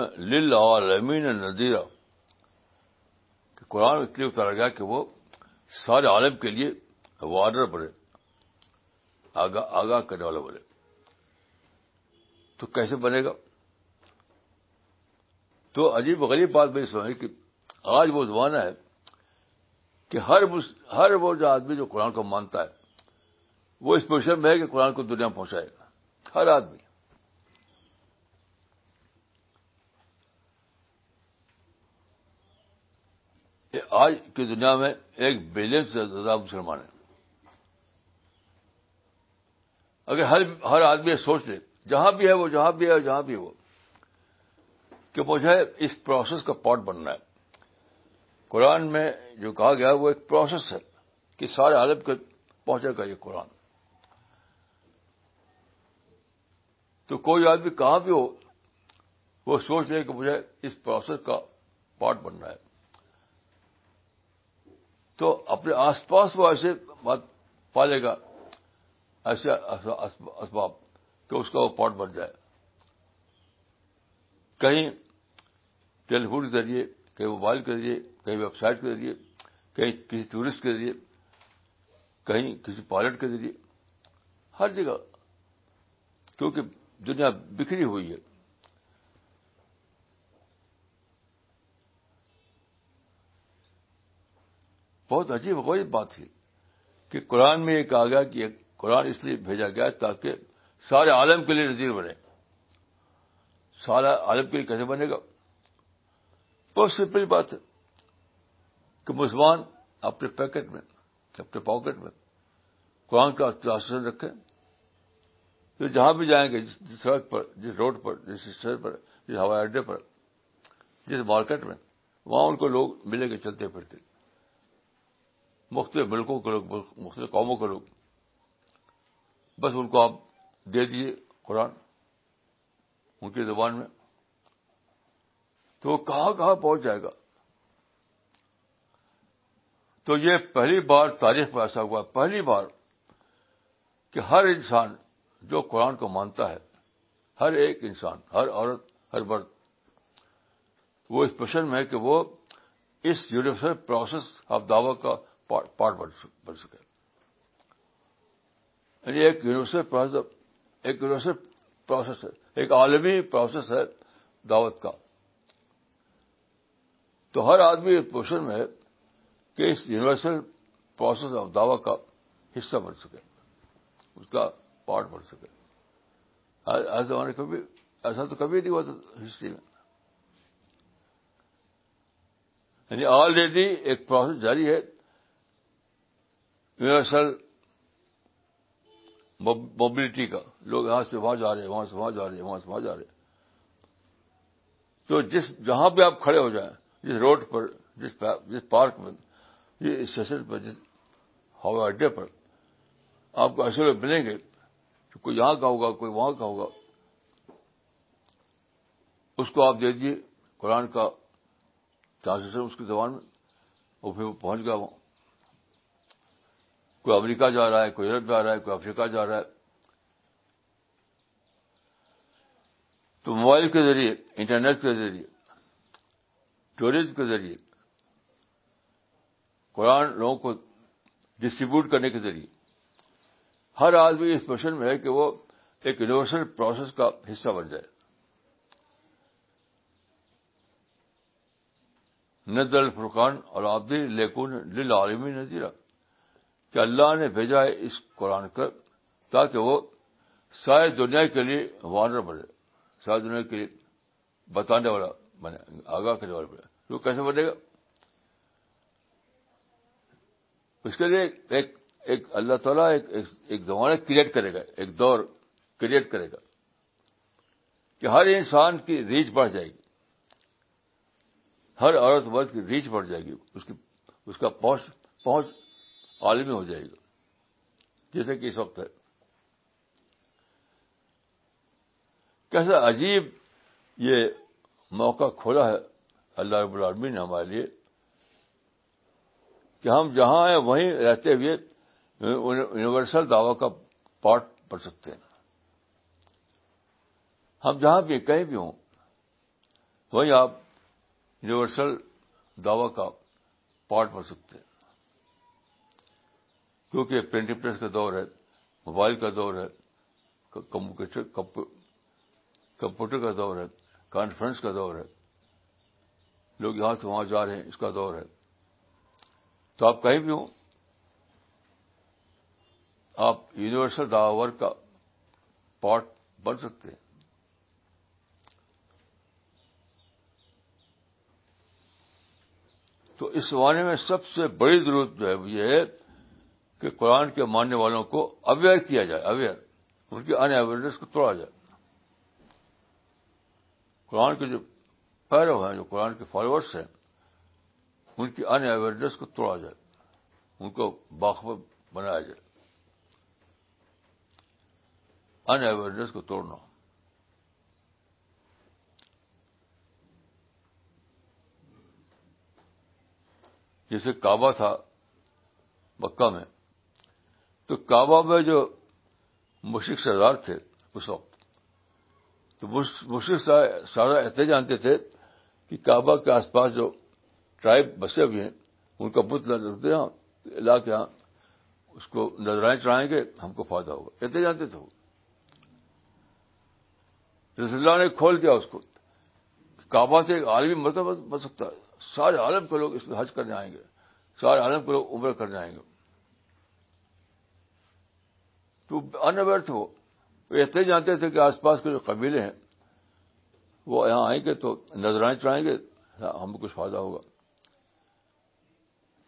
لمین ندیرہ قرآن اس لیے اتارا گیا کہ وہ سارے عالم کے لیے وارڈر بنے آگاہ کرنے والا بنے تو کیسے بنے گا تو عجیب غریب بات میری سمجھ کہ آج وہ زمانہ ہے کہ ہر ہر وہ جو آدمی جو قرآن کو مانتا ہے وہ اس پوزیشن میں ہے کہ قرآن کو دنیا پہنچائے گا ہر آدمی آج کی دنیا میں ایک بلین سے زیادہ مسلمان ہیں اگر ہر ہر آدمی سوچ لے جہاں بھی ہے وہ جہاں بھی ہے جہاں بھی ہے وہ کہ مجھے اس پروسیس کا پارٹ بننا ہے قرآن میں جو کہا گیا وہ ایک پروسیس ہے کہ سارے عالم کے پہنچے گا یہ قرآن تو کوئی آدمی کہاں بھی ہو وہ سوچ لے کہ مجھے اس پروسیس کا پارٹ بننا ہے تو اپنے آس پاس وہ ایسے بات پالے گا ایسے اسباب کہ اس کا وہ پارٹ بن جائے کہیں ٹیلیفون کے ذریعے کہیں موبائل کے ذریعے کہیں ویب سائٹ کے ذریعے کہیں کسی ٹورسٹ کے ذریعے کہیں کسی پائلٹ کے ذریعے ہر جگہ کیونکہ دنیا بکھری ہوئی ہے بہت عجیب غریب بات ہے کہ قرآن میں یہ آ گیا کہ قرآن اس لیے بھیجا گیا تاکہ سارے عالم کے لیے نظیر بنے سارا عالم کے لیے کیسے بنے گا بہت سمپل بات ہے کہ مسلمان اپنے پیکٹ میں اپنے پاکٹ میں قرآن کا اختیار رکھے جہاں بھی جائیں گے جس سڑک پر جس روڈ پر جس پر جس ہوائی اڈے پر جس مارکیٹ میں وہاں ان کو لوگ ملے گے چلتے پھرتے مختلف ملکوں کے لوگ مختلف قوموں کے لوگ بس ان کو آپ دے دیجیے قرآن ان کی زبان میں تو وہ کہاں کہاں پہنچ جائے گا تو یہ پہلی بار تاریخ میں ایسا ہوا پہلی بار کہ ہر انسان جو قرآن کو مانتا ہے ہر ایک انسان ہر عورت ہر مرد وہ اس پیشن میں ہے کہ وہ اس یونیورسل پروسیس آف دعوت کا پارٹ بن سکے یعنی ایک یونیورسل پروسیس ایک یونیورسل پروسیس ہے ایک عالمی پروسیس ہے دعوت کا تو ہر آدمی اس پوزیشن میں ہے کہ اس یونیورسل پروسیس آف دعوی کا حصہ بن سکے اس کا پارٹ بن سکے ایسا تو کبھی نہیں ہوا تھا ہسٹری میں یعنی آلریڈی ایک پروسیس جاری ہے یونیورسل موبلٹی کا لوگ یہاں سے وہاں جا رہے ہیں وہاں سے وہاں جا رہے ہیں وہاں سے وہاں جا رہے ہیں تو جس جہاں بھی آپ کھڑے ہو جائیں جس روڈ پر جس جس پارک میں یہ اسٹیشن پر جس ہوائی اڈے پر آپ کو ایسے ملیں گے کہ کوئی یہاں کا ہوگا کوئی وہاں کا ہوگا اس کو آپ دے دیجیے قرآن کا ٹرانسلیشن اس کی زبان میں اور پھر وہ پہنچ گیا وہاں کوئی امریکہ جا رہا ہے کوئی یورپ جا رہا ہے کوئی افریقہ جا رہا ہے تو موبائل کے ذریعے انٹرنیٹ کے ذریعے ٹوریز کے ذریعے قرآن لوگوں کو ڈسٹریبیوٹ کرنے کے ذریعے ہر آدمی اس مشن میں ہے کہ وہ ایک یونیورسل پروسیس کا حصہ بن جائے الفرقان اور آبدی لیکن لالمی نظیرہ کہ اللہ نے بھیجا ہے اس قرآن کا تاکہ وہ ساری دنیا کے لیے وارنر بنے ساری دنیا کے لیے بتانے والا بنے آگاہ کرنے والا بنے وہ کیسے بنے گا اس کے لیے ایک ایک اللہ تعالیٰ ایک ایک زمانہ کریٹ کرے گا ایک دور کریٹ کرے گا کہ ہر انسان کی ریچ بڑھ جائے گی ہر عورت ورد کی ریچ بڑھ جائے گی اس کی اس کا پہنچ پہنچ عالمی ہو جائے گا جیسے کہ اس وقت ہے کیسا عجیب یہ موقع کھولا ہے اللہ رب العالمین نے ہمارے لیے کہ ہم جہاں ہیں وہیں رہتے ہوئے یونیورسل دعوی کا پارٹ پڑھ سکتے ہیں ہم جہاں بھی کہیں بھی ہوں وہیں آپ یونیورسل دعوی کا پارٹ پڑھ سکتے ہیں کیونکہ پرنٹنگ پریس کا دور ہے موبائل کا دور ہے کمپیوٹر کا دور ہے کانفرنس کا دور ہے لوگ یہاں سے وہاں جا رہے ہیں اس کا دور ہے تو آپ کہیں بھی ہوں آپ یونیورسل داور کا پارٹ بن سکتے ہیں تو اس زمانے میں سب سے بڑی ضرورت جو ہے وہ یہ ہے کہ قرآن کے ماننے والوں کو اویئر کیا جائے اویئر ان کی ان اویئرنیس کو توڑا جائے قرآن کے جو پیرو ہیں جو قرآن کے فالوورس ہیں ان کی ان اویئرنیس کو توڑا جائے ان کو باخبر بنایا جائے ان اویئرنیس کو توڑنا جیسے کعبہ تھا مکہ میں تو کعبہ میں جو مشرق سردار تھے اس وقت تو مشرق سارا ایسے جانتے تھے کہ کعبہ کے آس پاس جو ٹرائب بسے ہوئے ہیں ان کا نظر دیا لا کے یہاں اس کو نظرائیں چڑھائیں گے ہم کو فائدہ ہوگا کہتے جانتے تھے رسول اللہ نے کھول دیا اس کو کعبہ سے ایک عالمی مرتبہ بن سکتا ہے سارے عالم کے لوگ اس میں حج کرنے آئیں گے سارے عالم کے لوگ عمر کرنے آئیں گے تو اویئر تھے وہ اتنے جانتے تھے کہ آس پاس کے جو قبیلے ہیں وہ یہاں آئیں گے تو نظرائیں چڑھائیں گے ہاں، ہم کو کچھ فائدہ ہوگا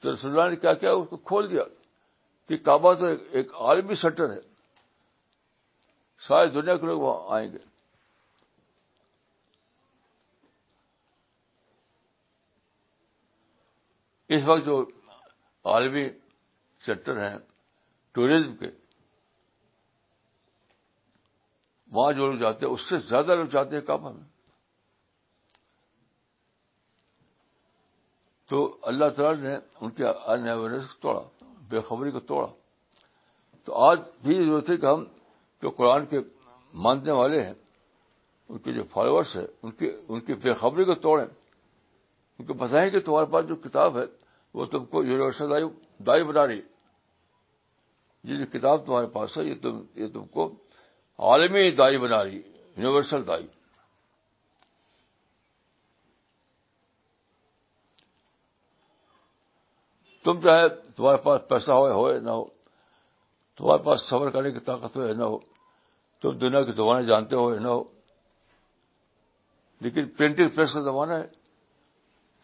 تو رسول اللہ نے کیا کیا اس کو کھول دیا کہ کعبہ تو ایک عالمی سٹر ہے ساری دنیا کے لوگ وہاں آئیں گے اس وقت جو عالمی سیکٹر ہیں ٹوریزم کے وہاں جو لوگ جاتے ہیں اس سے زیادہ لوگ جاتے ہیں کعبہ میں تو اللہ تعالیٰ نے ان کے ان اویئرنیس کو توڑا بے خبری کو توڑا تو آج بھی ضرورت ہے کہ ہم جو قرآن کے ماننے والے ہیں ان کے جو فالوورس ہیں ان کی ان کی بے خبری کو توڑیں ان کو بتائیں کہ تمہارے پاس جو کتاب ہے وہ تم کو یونیورسل دائی بنا رہی یہ جو کتاب تمہارے پاس ہے یہ تم یہ تم کو عالمی دائی بنا رہی یونیورسل دائی تم چاہے تمہارے پاس پیسہ ہو نہ ہو تمہارے پاس سفر کرنے کی طاقت ہو نہ ہو تم دنیا کی زبانیں جانتے ہو نہ ہو لیکن پرنٹنگ پریس کا زمانہ ہے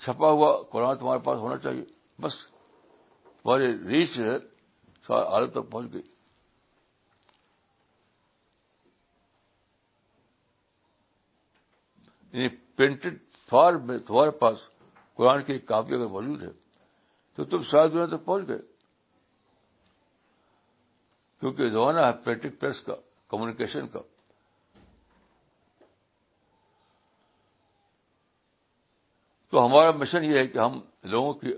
چھپا ہوا قرآن تمہارے پاس ہونا چاہیے بس تمہاری ریچ ہے عالم تک پہنچ گئی یعنی پرنٹڈ فارم میں تمہارے پاس قرآن کی ایک کاپی اگر موجود ہے تو تم سات دنیا تک پہنچ گئے کیونکہ زمانہ ہے پریٹک پریس کا کمیونیکیشن کا تو ہمارا مشن یہ ہے کہ ہم لوگوں کی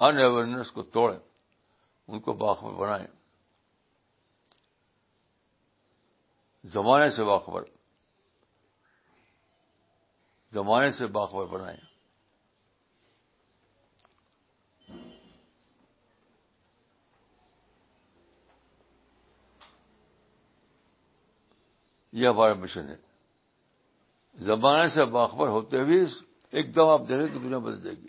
ان اویئرنیس کو توڑیں ان کو باخبر بنائیں زمانے سے باخبر زمانے سے باخبر بنائیں یہ ہمارا مشن ہے زمانے سے باخبر ہوتے ہوئے ایک دم آپ دیکھیں دنیا بدل جائے گی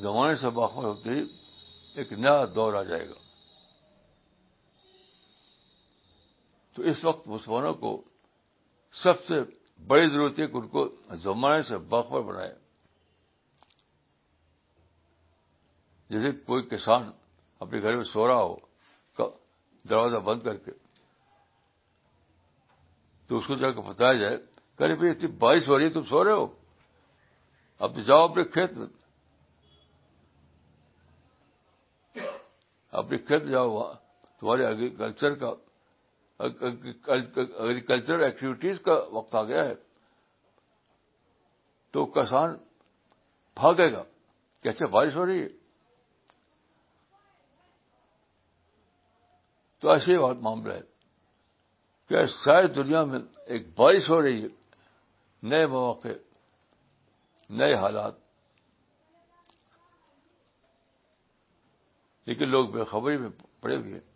زمانے سے باخبر ہوتے ہی ایک نیا دور آ جائے گا تو اس وقت مسلمانوں کو سب سے بڑی ضرورت ہے کہ ان کو زمانے سے باخبر بنائے جیسے کوئی کسان اپنے گھر میں سو رہا ہو دروازہ بند کر کے تو اس کو جا کے بتایا جائے بھائی اتنی بارش ہو رہی ہے تم سو رہے ہو اب تو جاؤ اپنے کھیت میں اپنے کھیت میں جاؤ تمہارے اگریکلچر کا اگریکلچر ایکٹیویٹیز کا وقت آ گیا ہے تو کسان بھاگے گا کیسے بارش ہو رہی ہے تو ایسے ہی بات معاملہ ہے کہ ساری دنیا میں ایک بارش ہو رہی ہے نئے مواقع نئے حالات لیکن لوگ بے خبری میں پڑے ہوئے ہیں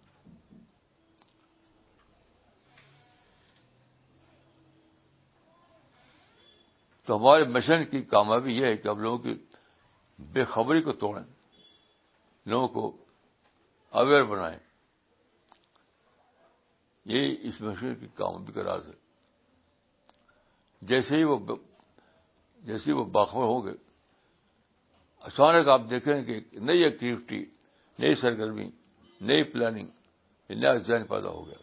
تو ہمارے مشن کی کامیابی یہ ہے کہ ہم لوگوں کی بے خبری کو توڑیں لوگوں کو اویئر بنائیں یہ اس مشین کی کامیابی کا راز ہے جیسے ہی وہ جیسے ہی وہ باخبر ہوں گے اچانک آپ دیکھیں کہ نئی ایکٹیویٹی نئی سرگرمی نئی پلاننگ نیا ذہن پیدا ہو گیا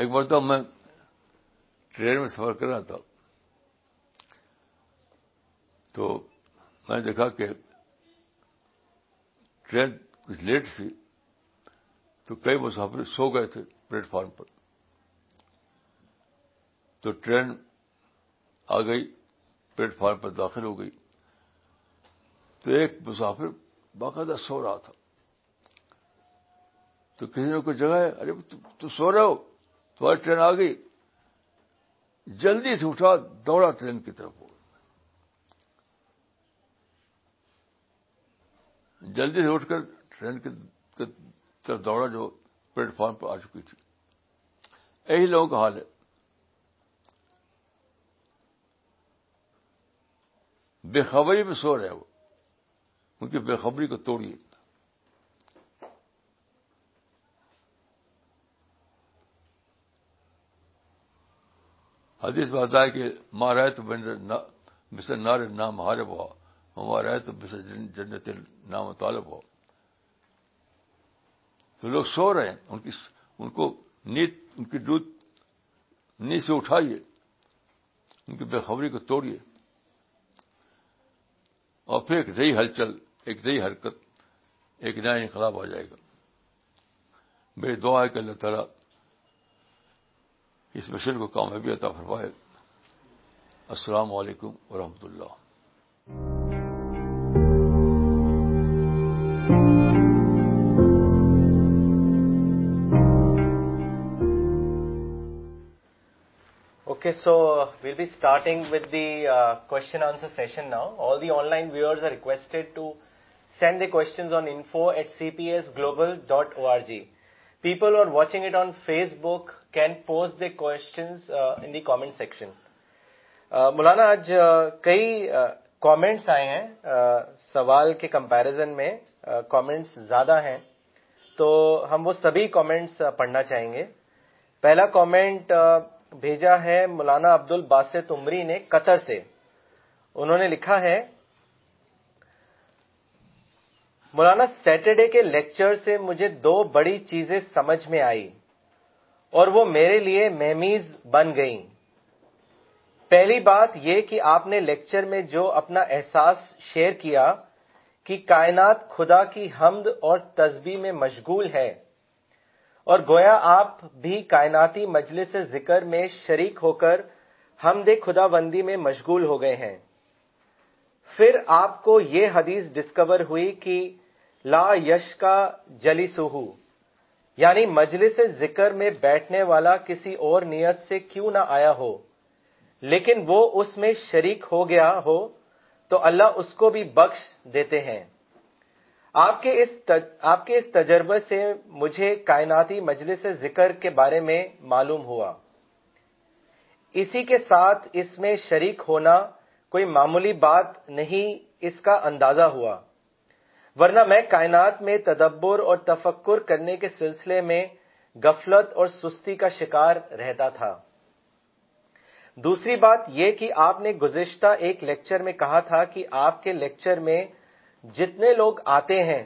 ایک بار تو میں ٹرین میں سفر کر رہا تھا تو میں نے دیکھا کہ ٹرین کچھ لیٹ تھی تو کئی مسافر سو گئے تھے پلیٹ فارم پر تو ٹرین آ گئی پلیٹ فارم پر داخل ہو گئی تو ایک مسافر باقاعدہ سو رہا تھا تو کسی نے کوئی جگہ ہے ارے تو سو رہے ہو تمہاری ٹرین آ گئی جلدی سے اٹھا دوڑا ٹرین کی طرف وہ جلدی سے اٹھ کر ٹرین کے دوڑا جو پلیٹ فارم پہ آ چکی تھی یہی لوگوں کا حال ہے بے خبری میں سو رہے وہ ان کی بے خبری کو توڑیے حدیث ہے کہ مارا تو تو مسر نار نام ہارے بہت ہمارا ہے تو جنت نام طالب ہو تو لوگ سو رہے ہیں ان کی ان کو نیت ان کی دودھ نیت سے اٹھائیے ان کی بےخبری کو توڑیے اور پھر ایک نئی ہلچل ایک نئی حرکت ایک نیا انقلاب آ جائے گا میری دعا ہے کہ اللہ تعالیٰ اس مشن کو کامیابی عطا فرمائے السلام علیکم اللہ Thank Allah Okay, so we'll be starting with the uh, question answer session now. All the online viewers are requested to send the questions on info at cpsglobal.org. People who are watching it on Facebook can post their questions uh, in the comment section. مولانا آج کئی کامنٹس آئے ہیں سوال کے کمپیرزن میں کامنٹس زیادہ ہیں تو ہم وہ سبھی کامنٹس پڑھنا چاہیں گے پہلا کامنٹ بھیجا ہے مولانا عبد الباسط عمری نے قطر سے انہوں نے لکھا ہے مولانا سیٹرڈے کے لیکچر سے مجھے دو بڑی چیزیں سمجھ میں آئی اور وہ میرے لیے مہمیز بن گئی پہلی بات یہ کہ آپ نے لیکچر میں جو اپنا احساس شیئر کیا کہ کائنات خدا کی حمد اور تصبیح میں مشغول ہے اور گویا آپ بھی کائناتی مجلس ذکر میں شریک ہو کر ہم دے خدا بندی میں مشغول ہو گئے ہیں پھر آپ کو یہ حدیث ڈسکور ہوئی کہ لا یش کا جلی سہو یعنی مجلس ذکر میں بیٹھنے والا کسی اور نیت سے کیوں نہ آیا ہو لیکن وہ اس میں شریک ہو گیا ہو تو اللہ اس کو بھی بخش دیتے ہیں آپ کے اس آپ کے اس تجربے سے مجھے کائناتی مجلس ذکر کے بارے میں معلوم ہوا اسی کے ساتھ اس میں شریک ہونا کوئی معمولی بات نہیں اس کا اندازہ ہوا ورنہ میں کائنات میں تدبر اور تفکر کرنے کے سلسلے میں غفلت اور سستی کا شکار رہتا تھا دوسری بات یہ کہ آپ نے گزشتہ ایک لیکچر میں کہا تھا کہ آپ کے لیکچر میں جتنے لوگ آتے ہیں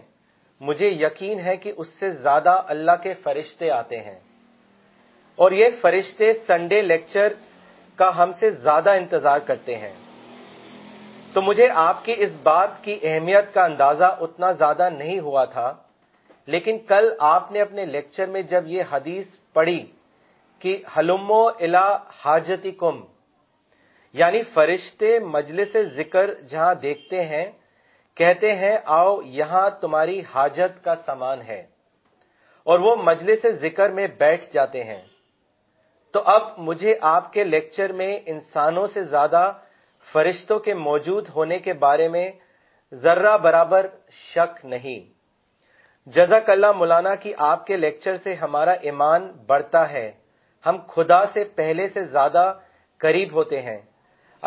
مجھے یقین ہے کہ اس سے زیادہ اللہ کے فرشتے آتے ہیں اور یہ فرشتے سنڈے لیکچر کا ہم سے زیادہ انتظار کرتے ہیں تو مجھے آپ کی اس بات کی اہمیت کا اندازہ اتنا زیادہ نہیں ہوا تھا لیکن کل آپ نے اپنے لیکچر میں جب یہ حدیث پڑھی کہ ہلمو الا حاجتی کم یعنی فرشتے مجلس ذکر جہاں دیکھتے ہیں کہتے ہیں آؤ یہاں تمہاری حاجت کا سامان ہے اور وہ مجلس سے ذکر میں بیٹھ جاتے ہیں تو اب مجھے آپ کے لیکچر میں انسانوں سے زیادہ فرشتوں کے موجود ہونے کے بارے میں ذرہ برابر شک نہیں جزاک اللہ مولانا کی آپ کے لیکچر سے ہمارا ایمان بڑھتا ہے ہم خدا سے پہلے سے زیادہ قریب ہوتے ہیں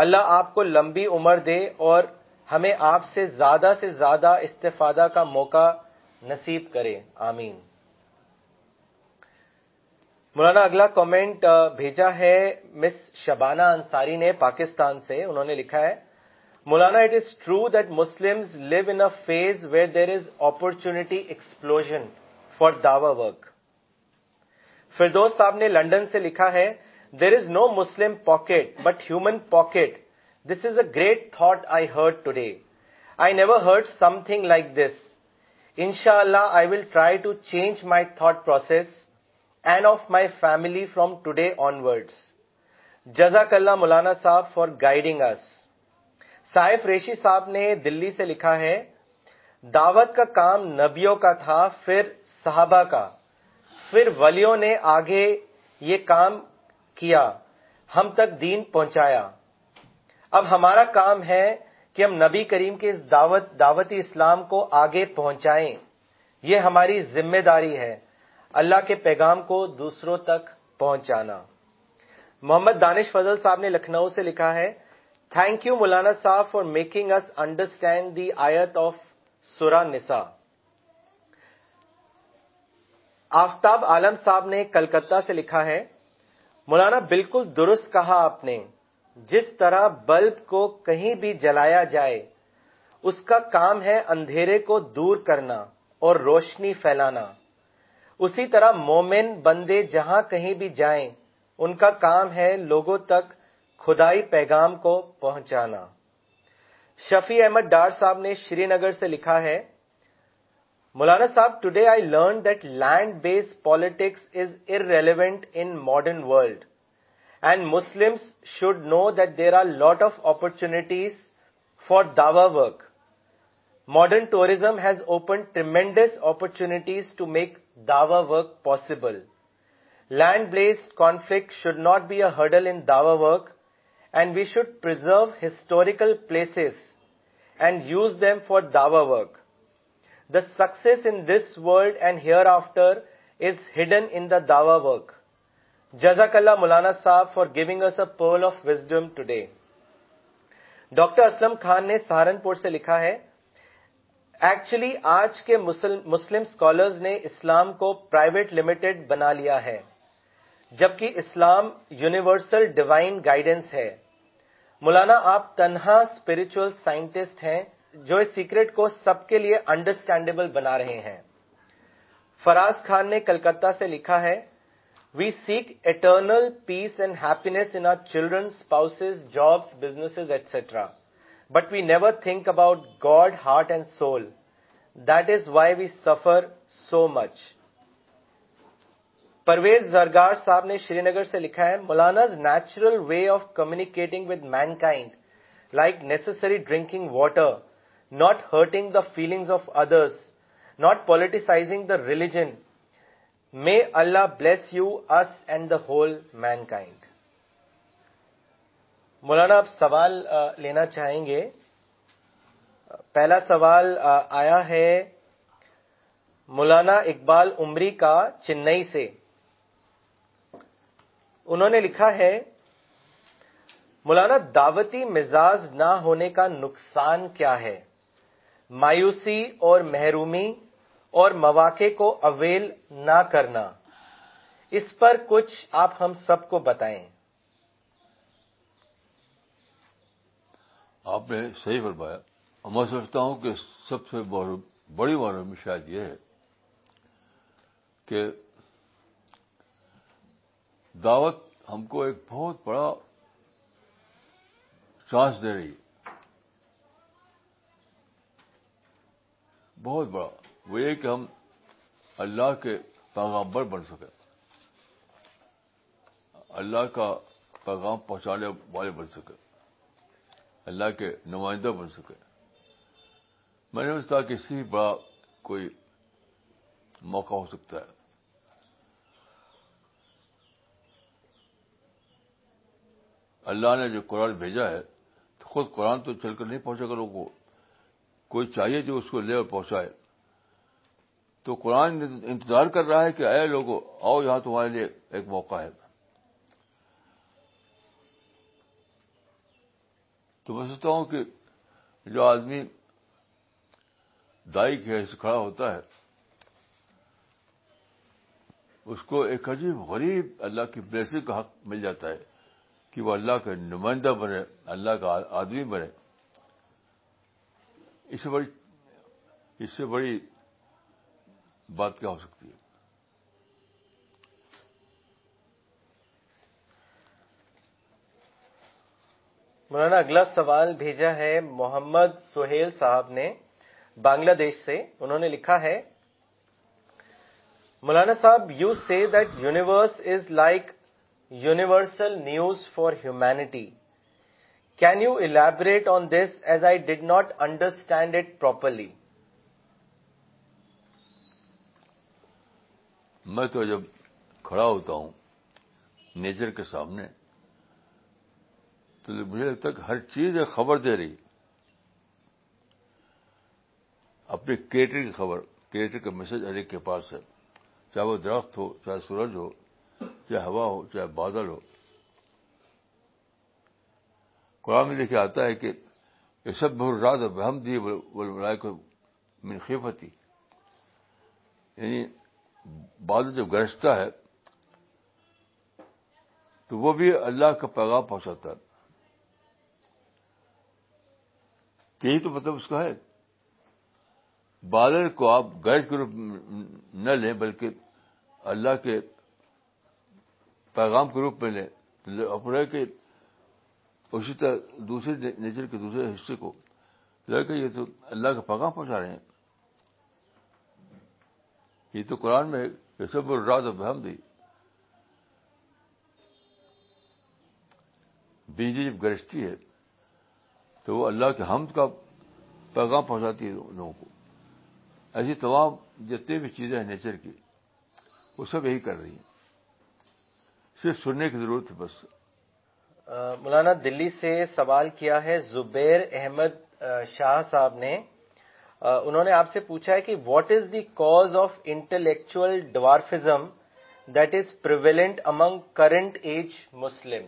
اللہ آپ کو لمبی عمر دے اور ہمیں آپ سے زیادہ سے زیادہ استفادہ کا موقع نصیب کرے آمین مولانا اگلا کامنٹ بھیجا ہے مس شبانہ انصاری نے پاکستان سے انہوں نے لکھا ہے Maulana it is true that Muslim live in phase where there is opportunity explores for Dawa work فردوست صاحب نے لنڈن سے لکھا ہے there is no Muslim pocket but human pocket this is a great thought I heard today I never heard something like this ان شاء اللہ I will try to change my thought process and of my family from today day onward جزاک اللہ Maulana sahab for guiding us Saif Rishi sahab نے دلی سے لکھا ہے دعوت کا کام نبیوں کا تھا پھر صحابہ کا پھر ولیوں نے آگے یہ کام کیا ہم تک دین پہنچایا اب ہمارا کام ہے کہ ہم نبی کریم کے اس دعوت اسلام کو آگے پہنچائیں یہ ہماری ذمہ داری ہے اللہ کے پیغام کو دوسروں تک پہنچانا محمد دانش فضل صاحب نے لکھنؤ سے لکھا ہے تھینک یو مولانا صاحب for making us understand the آیت آف سورا نسا آفتاب عالم صاحب نے کلکتہ سے لکھا ہے مولانا بالکل درست کہا آپ نے جس طرح بلب کو کہیں بھی جلایا جائے اس کا کام ہے اندھیرے کو دور کرنا اور روشنی پھیلانا اسی طرح مومن بندے جہاں کہیں بھی جائیں ان کا کام ہے لوگوں تک خدائی پیغام کو پہنچانا شفیع احمد ڈار صاحب نے شری نگر سے لکھا ہے Maulana Sahab today I learn that land base politics is irrelevant in modern world And Muslims should know that there are a lot of opportunities for dawah work. Modern tourism has opened tremendous opportunities to make dawah work possible. Land-based conflict should not be a hurdle in dawah work, and we should preserve historical places and use them for dawah work. The success in this world and hereafter is hidden in the dawah work. جزاک اللہ Maulana Sahab for giving us pool of wisdom today doctor Aslam Khan نے سہارنپور سے لکھا ہے ایکچولی آج کے مسلم اسکالرز نے اسلام کو پرائیویٹ لمیٹڈ بنا لیا ہے جبکہ اسلام یونیورسل ڈیوائن گائیڈنس ہے مولانا آپ تنہا اسپرچل سائنٹسٹ ہیں جو اس سیکرٹ کو سب کے لیے انڈرسٹینڈیبل بنا رہے ہیں فراز خان نے کلکتہ سے لکھا ہے we seek eternal peace and happiness in our children spouses jobs business etcetera but we never think about God heart and soul that is why we suffer so much Pervez Zargar صاحب نے شری نگر سے لکھا ہے Maulana's natural way of communicating with mankind like necessary drinking water not hurting the feeling of others not politicizing the religion may Allah bless you us and the whole mankind Maulana آپ سوال لینا چاہیں گے پہلا سوال آیا ہے مولانا اقبال عمری کا چنئی سے انہوں نے لکھا ہے مولانا دعوتی مزاج نہ ہونے کا نقصان کیا ہے مایوسی اور محرومی اور مواقع کو اویل نہ کرنا اس پر کچھ آپ ہم سب کو بتائیں آپ نے صحیح فرمایا میں سمجھتا ہوں کہ سب سے بڑی معلوم شاید یہ ہے کہ دعوت ہم کو ایک بہت بڑا چانس دے رہی ہے بہت بڑا وہ یہ کہ ہم اللہ کے پیغامبر بن سکیں اللہ کا پیغام پہنچانے والے بن سکیں اللہ کے نمائندہ بن سکے میں نے سمجھتا کسی بڑا کوئی موقع ہو سکتا ہے اللہ نے جو قرآن بھیجا ہے تو خود قرآن تو چل کر نہیں پہنچا گا لوگوں کو کوئی چاہیے جو اس کو لے اور پہنچائے تو قرآن انتظار کر رہا ہے کہ اے لوگوں آؤ یہاں تمہارے لیے ایک موقع ہے تو میں سوچتا ہوں کہ جو آدمی دائی کے سے کھڑا ہوتا ہے اس کو ایک عجیب غریب اللہ کی بلیسنگ کا حق مل جاتا ہے کہ وہ اللہ کا نمائندہ بنے اللہ کا آدمی بنے اس سے بڑی اس سے بڑی بات کیا ہو سکتی ہے مولانا اگلا سوال بھیجا ہے محمد سہیل صاحب نے بنگلہ دیش سے انہوں نے لکھا ہے مولانا صاحب you see that universe is like universal news for humanity can you elaborate on this as I did not understand it properly میں تو جب کھڑا ہوتا ہوں نیچر کے سامنے تو مجھے ہے کہ ہر چیز ایک خبر دے رہی اپنے کیٹر کی خبر کیٹر کا میسج ارے کے پاس ہے چاہے وہ درخت ہو چاہے سورج ہو چاہے ہوا ہو چاہے بادل ہو قرآن میں لکھے آتا ہے کہ یہ سب بہت رات بہم دیے کو منخیفتی یعنی بادل جب گرجتا ہے تو وہ بھی اللہ کا پیغام پہنچاتا ہے یہی تو مطلب اس کا ہے بادل کو آپ گرج کے روپ نہ لیں بلکہ اللہ کے پیغام کے روپ میں لیں اپنے کہ اسی طرح دوسرے نیچر کے دوسرے حصے کو لڑکے یہ تو اللہ کا پیغام پہنچا رہے ہیں یہ تو قرآن میں یہ دی بجلی جی جب گرجتی ہے تو وہ اللہ کے حمد کا پیغام پہنچاتی ہے لوگوں کو ایسی تمام جتنی بھی چیزیں ہیں نیچر کی وہ سب یہی کر رہی ہیں صرف سننے کی ضرورت ہے بس مولانا دلی سے سوال کیا ہے زبیر احمد شاہ صاحب نے انہوں نے آپ سے پوچھا ہے کہ what is the cause of intellectual dwarfism that is prevalent among current age Muslim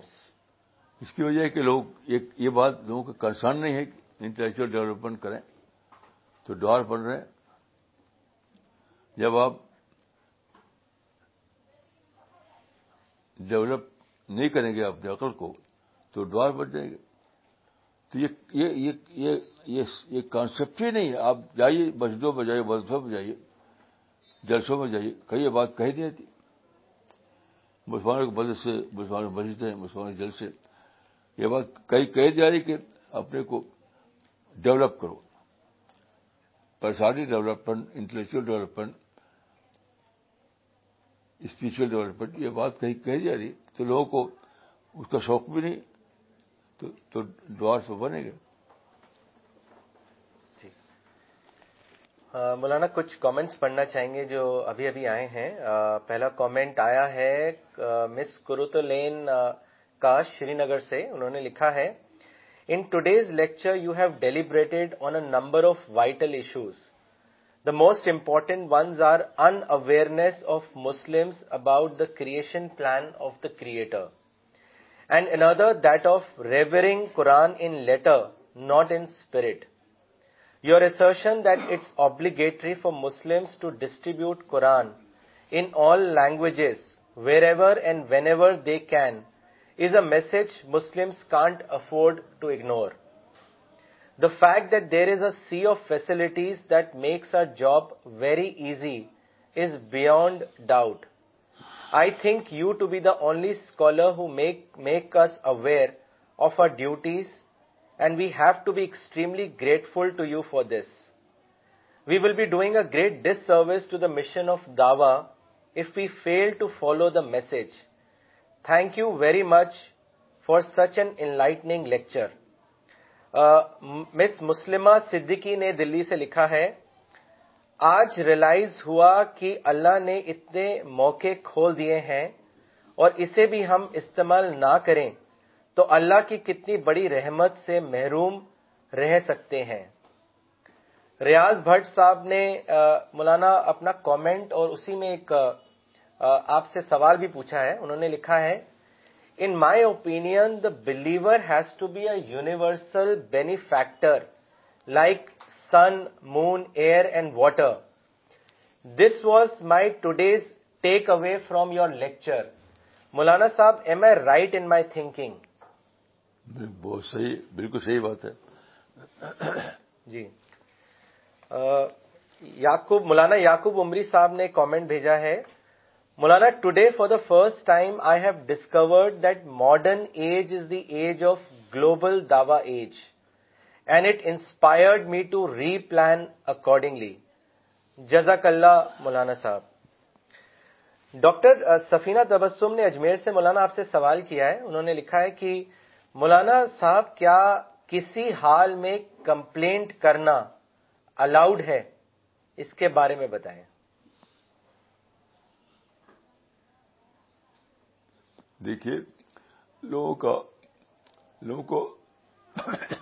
اس کی وجہ ہے کہ لوگ یہ بات لوگوں کا کنسرن نہیں ہے کہ انٹلیکچل ڈیولپمنٹ کریں تو ڈوار بن رہے ہیں جب آپ ڈیولپ نہیں کریں گے آپ عقل کو تو ڈوار بن جائیں گے تو یہ یہ کانسیپٹ ہی نہیں ہے آپ جائیے مسجدوں میں جائیے مدرسوں میں جائیے جلسوں میں جائیے کہیں یہ بات کہی نہیں تھی مسلمانوں کے سے مسلمانوں کی مسجد ہیں مسلمانوں کے جلسے یہ بات کہیں کہی جا رہی کہ اپنے کو ڈیولپ کرو personality development intellectual development spiritual development یہ بات کہیں کہی جا رہی تو لوگوں کو اس کا شوق بھی نہیں تو وہ بنے گا مولانا کچھ کامنٹس پڑھنا چاہیں گے جو ابھی ابھی آئے ہیں پہلا کامنٹ آیا ہے مس کا شری نگر سے انہوں نے لکھا ہے in today's lecture you have deliberated on a number of vital issues the most important ones are in awareness of Muslim about the creation plan of the creator and another that of revering Quran in letter, not in spirit. Your assertion that it's obligatory for Muslims to distribute Quran in all languages, wherever and whenever they can, is a message Muslims can't afford to ignore. The fact that there is a sea of facilities that makes our job very easy is beyond doubt. I think you to be the only scholar who make us aware of our duties and we have to be extremely grateful to you for this we will be doing a great disservice to the mission of Dawa if we fail to follow the message thank you very much for such an enlightening lecture Miss Muslimah Siddiqui نے دلی سے لکھا ہے آج ریلائز ہوا کہ اللہ نے اتنے موقع کھول دیے ہیں اور اسے بھی ہم استعمال نہ کریں تو اللہ کی کتنی بڑی رحمت سے محروم رہ سکتے ہیں ریاض بھٹ صاحب نے مولانا اپنا کامنٹ اور اسی میں ایک آپ سے سوال بھی پوچھا ہے انہوں نے لکھا ہے in my opinion the believer has to be a universal benefactor like sun moon air and water this was my today's take away from your lecture Maulana Sahab M I right بہت صحیح بالکل صحیح بات ہے جی مولانا یاقوب عمری صاحب نے کامنٹ بھیجا ہے مولانا today for the first time I have discovered that modern age is the age of global dawah age and it inspired me to replan accordingly جزاک اللہ مولانا صاحب ڈاکٹر سفینہ تبسم نے اجمیر سے مولانا آپ سے سوال کیا ہے انہوں نے لکھا ہے کہ مولانا صاحب کیا کسی حال میں کمپلینٹ کرنا الاؤڈ ہے اس کے بارے میں بتائیں دیکھیے لوگوں لوگوں کا کو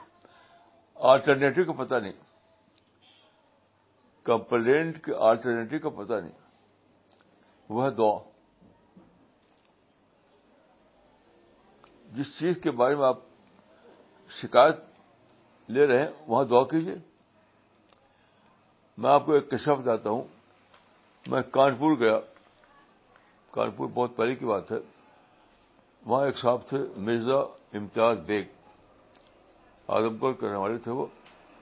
آلٹرنیٹو کا پتہ نہیں کمپلینٹ کے آلٹرنیٹو کا پتہ نہیں وہ دعا جس چیز کے بارے میں آپ شکایت لے رہے ہیں وہاں دعا کیجیے میں آپ کو ایک کشف بتاتا ہوں میں کانپور گیا کانپور بہت پہلے کی بات ہے وہاں ایک صاحب تھے مرزا امتیاز بیگ آزم گڑ کرنے والے تھے وہ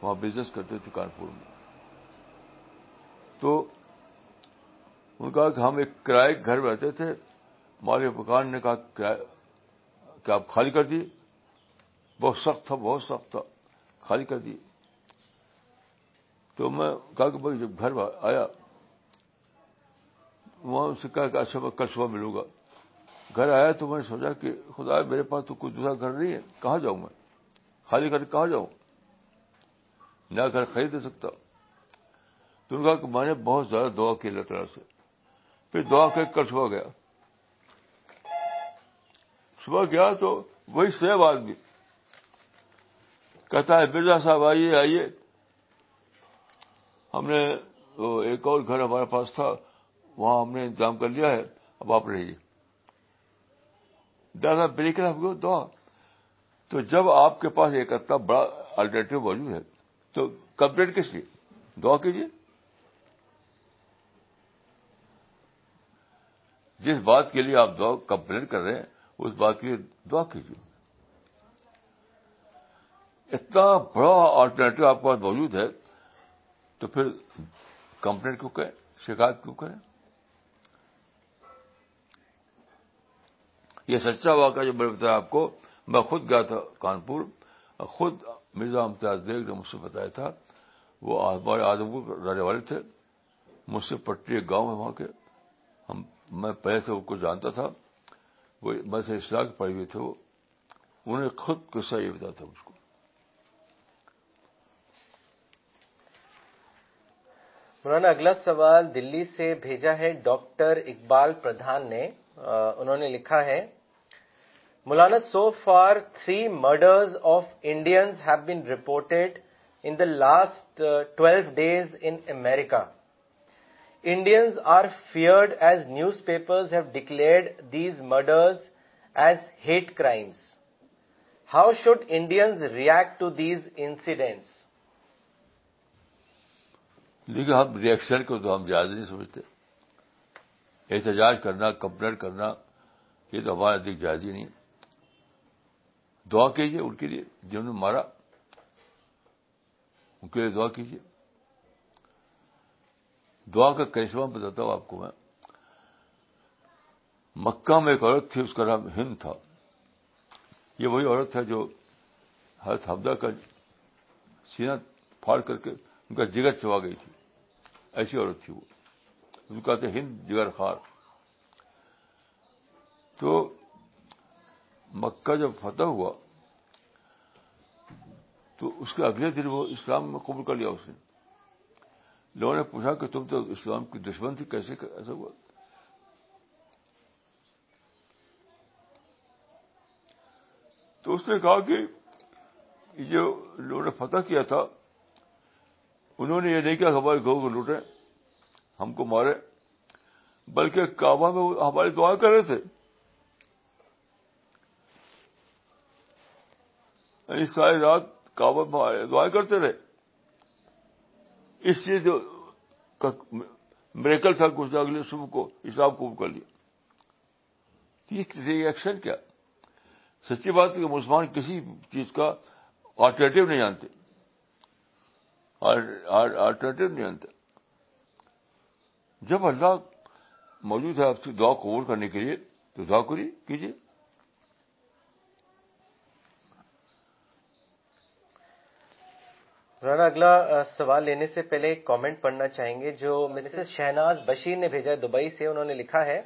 وہاں بزنس کرتے تھے کانپور میں تو ان کا کہ ہم ایک کرائے کے گھر رہتے تھے مالک مکان نے کہا کہ آپ خالی کر دی بہت سخت تھا بہت سخت تھا خالی کر دی تو میں کہا کہ بھائی جب گھر آیا وہاں سے کہا کہ اچھا میں کل صبح ملوں گا گھر آیا تو میں نے سوچا کہ خدا میرے پاس تو کوئی دوسرا گھر نہیں ہے کہاں جاؤں میں خالی گھر کہاں جاؤ گھر خرید دے سکتا کہا کہ میں نے بہت زیادہ دعا کی اللہ تعالیٰ سے پھر دعا کر صبح گیا صبح گیا تو وہی سیب آدمی کہتا ہے برلا صاحب آئیے آئیے ہم نے ایک اور گھر ہمارے پاس تھا وہاں ہم نے انتظام کر لیا ہے اب آپ رہیے دادا بریکر آپ کو دعا تو جب آپ کے پاس ایک اتنا بڑا الٹرنیٹو موجود ہے تو کمپلین کس لیے دعا کیجیے جس بات کے لیے آپ دعا کمپلین کر رہے ہیں اس بات کے لیے دعا کیجیے اتنا بڑا آلٹرنیٹو آپ کے پاس موجود ہے تو پھر کمپلین کیوں کریں شکایت کیوں کریں یہ سچا واقعہ جو میں نے بتایا آپ کو میں خود گیا تھا کانپور خود مرزا امتیاز بیگ نے مجھ سے بتایا تھا وہ ہمارے آدم رہنے والے تھے مجھ سے پٹری ایک گاؤں ہے وہاں کے ہم میں پہلے سے ان کو جانتا تھا وہ میں سے اسلام کے پڑھے ہوئے تھے وہ انہیں خود قصہ یہ بتایا تھا مجھ کو مولانا اگلا سوال دلی سے بھیجا ہے ڈاکٹر اقبال پردھان نے انہوں نے لکھا ہے Maulana so far three murders of Indians have been reported in the last twelve days in انکا Indians are feared as newspapers have declared these murders as hate crimes how should Indians react to these incidents دیکھیے ہم ریئیکشن کو تو ہم جائز نہیں سمجھتے احتجاج کرنا کمپلینٹ کرنا یہ تو ہمارے ادھک جائز ہی نہیں دعا کیجیے ان کے لیے جنہوں نے مارا ان کے لیے دعا کیجیے دعا کا کرشمہ بتاتا ہوں آپ کو میں مکہ میں ایک عورت تھی اس کا نام ہند تھا یہ وہی عورت ہے جو ہر ہپدہ کا سینا پھاڑ کر کے ان کا جگر چوا گئی تھی ایسی عورت تھی وہ ان کہتے ہند جگر خار تو مکہ جب فتح ہوا تو اس کے اگلے دن وہ اسلام میں قبول کر لیا اس نے لوگوں نے پوچھا کہ تم تو اسلام کی دشمن تھی کیسے ایسا ہوا تو اس نے کہا کہ جو لوگوں نے فتح کیا تھا انہوں نے یہ نہیں کہا ہمارے گھروں کو لوٹے ہم کو مارے بلکہ کعبہ میں ہماری دعا کر رہے تھے یعنی ساری رات میں دعائیں کرتے رہے اس چیز میریکل تھا کچھ اگلے صبح کو حساب کو کر لیا ری ایکشن کیا سچی بات ہے کہ مسلمان کسی چیز کا آلٹرنیٹو نہیں جانتے آلٹرنیٹو نہیں جانتے جب اللہ موجود ہے آپ سے دعا قبول کرنے کے لیے تو دعا کریے کیجیے مولانا اگلا سوال لینے سے پہلے ایک کامنٹ پڑھنا چاہیں گے جو مسز شہناز بشیر نے بھیجا ہے دبئی سے انہوں نے لکھا ہے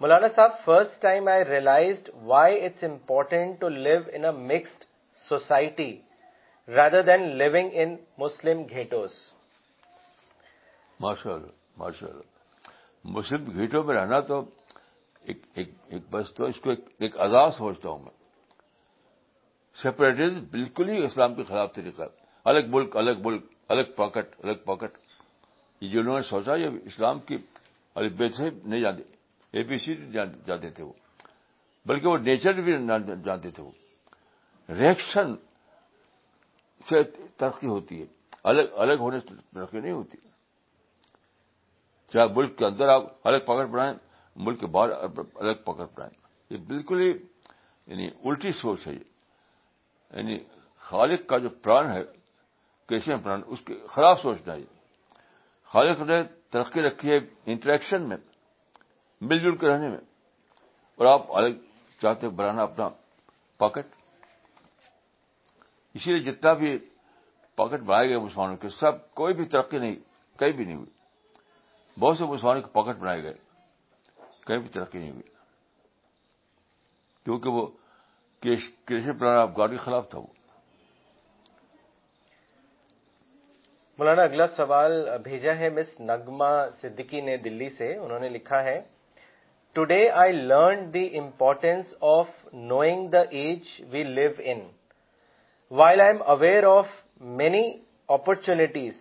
Maulana Sahab first time I realised why it's important to live in mixed society rather than living in Muslim ghettos ماشاء اللہ ماشاء اللہ مسلم گھیٹوں میں رہنا تو ایک تو اس کو ایک آزاد سمجھتا ہوں میں سیپریٹ بالکل ہی اسلام کے خلاف طریقہ الگ ملک الگ ملک الگ پاکٹ الگ پاکٹ یہ جو انہوں نے سوچا یہ اسلام کی البیت سے نہیں جانتے اے بی سی جانتے تھے وہ بلکہ وہ نیچر بھی جانتے تھے وہ ریئیکشن سے ترقی ہوتی ہے الگ الگ ہونے سے ترقی نہیں ہوتی چاہے ملک کے اندر آپ الگ پکڑ پڑائیں ملک کے باہر الگ پکڑ پڑائیں یہ بالکل ہی یعنی الٹی سوچ ہے یہ یعنی خالق کا جو پران ہے کیسے اپنا اس کے خراب سوچنا ہے خالق نے ترقی رکھی ہے انٹریکشن میں مل جل کے رہنے میں اور آپ الگ چاہتے بنانا اپنا پاکٹ اسی لیے جتنا بھی پاکٹ بنائے گئے مسلمانوں کے سب کوئی بھی ترقی نہیں کہیں بھی نہیں ہوئی بہت سے مسلمانوں کے پاکٹ بنائے گئے کہیں بھی ترقی نہیں ہوئی کیونکہ وہ کیش میں آپ گاڑی خلاف تھا وہ مولانا اگلا سوال بھیجا ہے مس نگما صدیقی نے دلی سے انہوں نے لکھا ہے today I learn the importance of knowing the age we live in while I am aware of many opportunities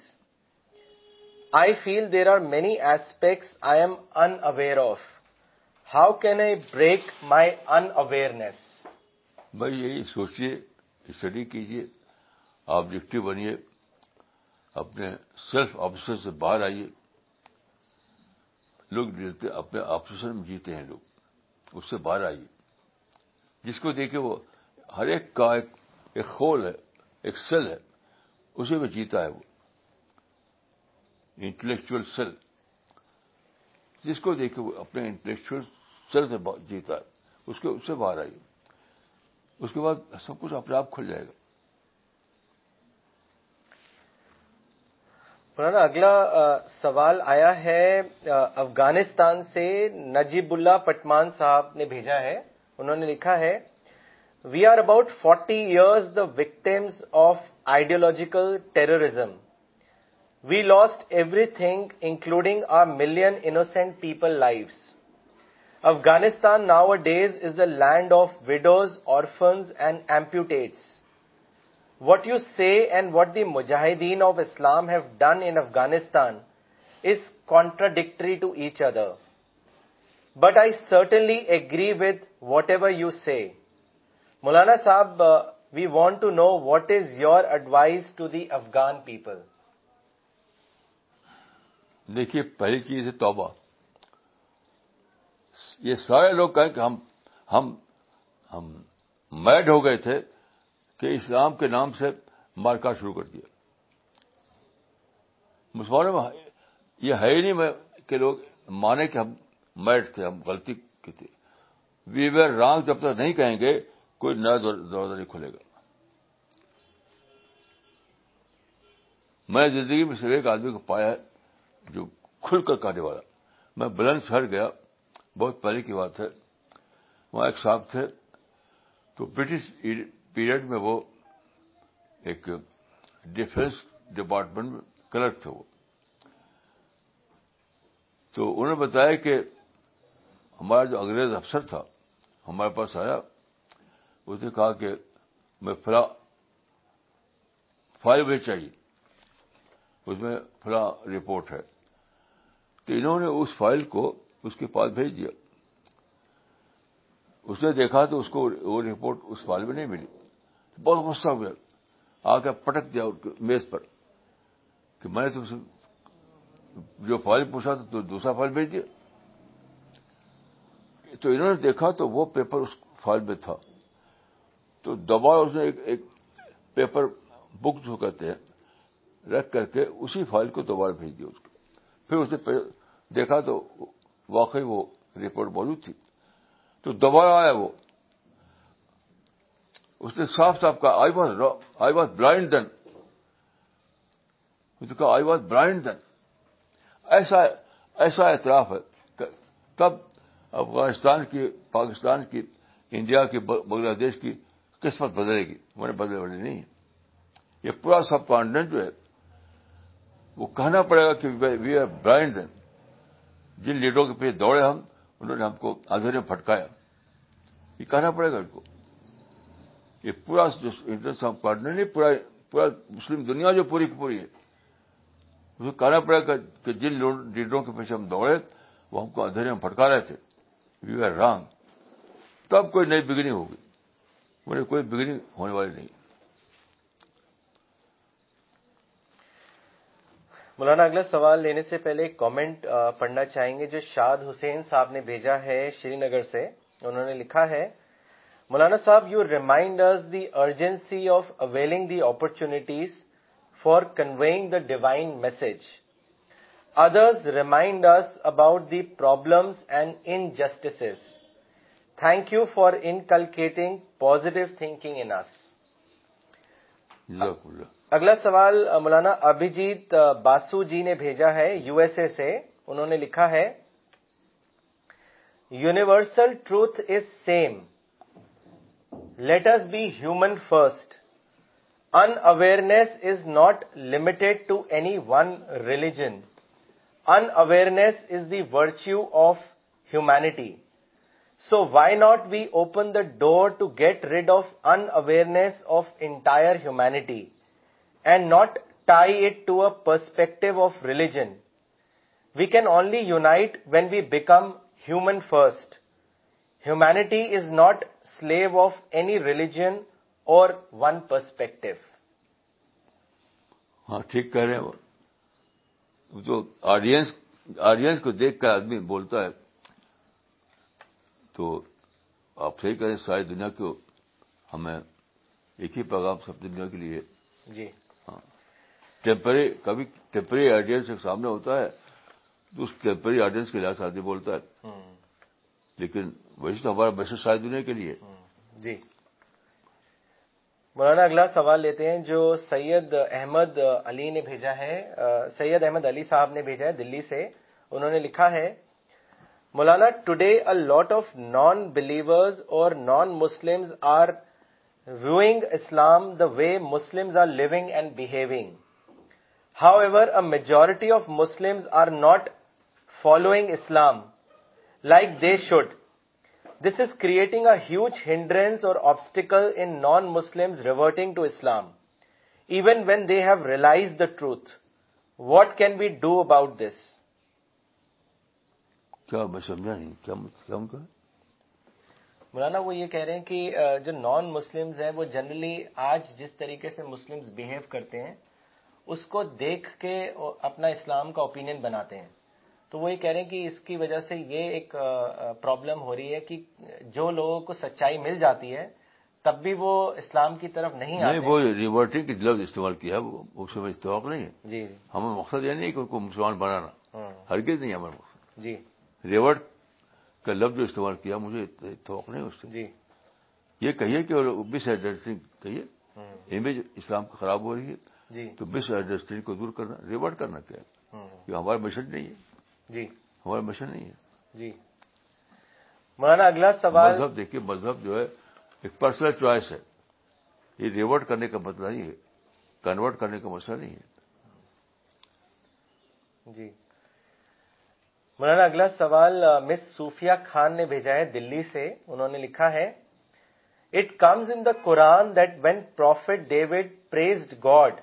I feel there are many aspects I am unaware of how can I break my unawareness بھائی یہی سوچیے اسٹڈی کیجیے آبجیکٹو بنیے اپنے سیلف آفیسر سے باہر آئیے لوگ جیتے اپنے آفیسر میں جیتے ہیں لوگ اس سے باہر آئیے جس کو دیکھے وہ ہر ایک کا ایک ایک خول ہے ایک سیل ہے اسے میں جیتا ہے وہ انٹلیکچل سیل جس کو دیکھے وہ اپنے انٹلیکچل سیل سے جیتا ہے اس کے اس سے باہر آئیے اس کے بعد سب کچھ اپنے آپ کھل جائے گا مولانا اگلا سوال آیا ہے افغانستان سے نجیب اللہ پٹمان صاحب نے بھیجا ہے انہوں نے لکھا ہے we are about forty years the victims of ideological terrorism we lost everything including our million innocent people lives Afghanistan nowadays is the land of widows orphans and amputees what you see and what the مجاہدین of Islam have done in Afghanistan is contradictory to each other but I certainly agree with whatever you say Maulana Sahab we want to know what is your advice to the Afghan people دیکھیے پہلی چیز ہے توبہ یہ سارے لوگ کہیں کہ ہم ہم ہم میڈ ہو گئے تھے کہ اسلام کے نام سے مارکا شروع کر دیا مسلمانوں میں یہ ہے ہی نہیں میں کہ لوگ مانے کہ ہم میٹ تھے ہم غلطی کی وی ویئر رانگ جب تک نہیں کہیں گے کوئی نیا دروازہ نہیں کھلے گا میں زندگی میں صرف ایک آدمی کو پایا ہے جو کھل کر کہنے والا میں بلند شہر گیا بہت پہلے کی بات ہے وہاں ایک صاحب تھے تو برٹش پیریڈ میں وہ ایک ڈیفینس ڈپارٹمنٹ میں کلرک تھے وہ تو انہوں نے بتایا کہ ہمارا جو انگریز افسر تھا ہمارے پاس آیا اس نے کہا کہ میں فلا فائل بھی چاہیے اس میں فلا رپورٹ ہے تو انہوں نے اس فائل کو اس کے پاس بھیج دیا اس نے دیکھا تو اس کو وہ رپورٹ اس فائل میں نہیں ملی بہت غصہ ہو گیا آ کے پٹک دیا میز پر کہ میں نے تم سے جو فائل پوچھا تھا تو دوسرا فائل بھیج دیا تو انہوں نے دیکھا تو وہ پیپر اس فائل میں تھا تو دوبارہ اس نے ایک پیپر بک جو کہتے ہیں رکھ کر کے اسی فائل کو دوبارہ بھیج دیا اس کو پھر اس نے دیکھا تو واقعی وہ رپورٹ موجود تھی تو دوبارہ آیا وہ اس نے صاف صاف کہا I was was was I I blind کہا بلائنڈ دن ایسا ایسا اعتراف ہے تب افغانستان کی پاکستان کی انڈیا کی بنگلہ دیش کی قسمت بدلے گی انہوں نے بدلے والی نہیں ہے یہ پورا سب کانٹینٹ جو ہے وہ کہنا پڑے گا کہ وی آر بلائنڈ دن جن لیڈروں کے پیچھے دوڑے ہم انہوں نے ہم کو میں پھٹکایا یہ کہنا پڑے گا ان کو یہ پورا جو انٹرنس آف نہیں پورا پورا مسلم دنیا جو پوری کی پوری ہے اسے کہنا پڑے گا کہ جن لیڈروں کے پیچھے ہم دوڑے وہ ہم کو اندھیرے میں پھٹکا رہے تھے یو آر رانگ تب کوئی نئی بگننگ ہوگی کوئی بگننگ ہونے والی نہیں مولانا اگلا سوال لینے سے پہلے ایک کامنٹ پڑھنا چاہیں گے جو شاد حسین صاحب نے بھیجا ہے شری نگر سے انہوں نے لکھا ہے Maulana Sahab you is the urgency of availing the opportunities for conveying the divine message others is about the problems and angst thank you for inculcating positive thinking اگلا سوال مولانا ابھیجیت باسو جی نے بھیجا ہے یو ایس اے سے انہوں نے لکھا ہے universal truth is same Let us be human first. Unawareness is not limited to any one religion. Unawareness is the virtue of humanity. So why not we open the door to get rid of unawareness of entire humanity and not tie it to a perspective of religion? We can only unite when we become human first. Humanity is not slave of any religion or one perspective ہاں ٹھیک کہہ رہے ہیں جو آڈینس آڈینس کو دیکھ کر آدمی بولتا ہے تو آپ صحیح کریں ساری دنیا کو ہمیں ایک ہی پیغام سب دنیا کے لیے جی ہاں ٹیمپری کبھی ٹیمپری آڈینس سامنے ہوتا ہے تو اس ٹیمپری آڈینس کے لحاظ آدمی بولتا ہے لیکن تو ہمارا بش دنیا کے لیے جی مولانا اگلا سوال لیتے ہیں جو سید احمد علی نے بھیجا ہے سید احمد علی صاحب نے بھیجا ہے دلی سے انہوں نے لکھا ہے Maulana today a lot of non believers or non Muslim are viewing Islam the way Muslim are living and behaving however a majority of Muslim are not following Islam like they should this is creating a huge hindrance or obstacle in non Muslim reverting to Islam even when they have realise the truth what can be do about this کیا میں سمجھا نہیں کیا مولانا وہ یہ کہہ رہے ہیں کہ جو نان مسلمس ہیں وہ جنرلی آج جس طریقے سے مسلم بہیو کرتے ہیں اس کو دیکھ کے اپنا اسلام کا اوپینین بناتے ہیں تو وہی کہہ رہے ہیں کہ اس کی وجہ سے یہ ایک پرابلم ہو رہی ہے کہ جو لوگوں کو سچائی مل جاتی ہے تب بھی وہ اسلام کی طرف نہیں آتے وہ ریورٹنگ لفظ استعمال کیا ہے وہ اس میں نہیں ہے جی ہمارا مقصد یہ نہیں کہ ان کو مسلمان بنانا ہاں۔ ہرگز نہیں ہمارا مقصد جی ریورٹ کا لفظ جو استعمال کیا مجھے اتفاق نہیں اس جی یہ کہیے کہ بس امیج ہاں۔ اسلام کی خراب ہو رہی ہے جی۔ تو کو دور کرنا ریورٹ کرنا کیا ہاں۔ ہمارا مشن نہیں ہے جی ہمارا مشن نہیں ہے جی مانا اگلا سوال مذہب دیکھیے مذہب جو ہے ایک پرسنل چوائس ہے یہ ریورٹ کرنے کا مطلب کنورٹ کرنے کا مسئلہ نہیں ہے جی مولانا اگلا سوال مس سفیا خان نے بھیجا ہے دلی سے انہوں نے لکھا ہے it comes in the Quran that when prophet David praised God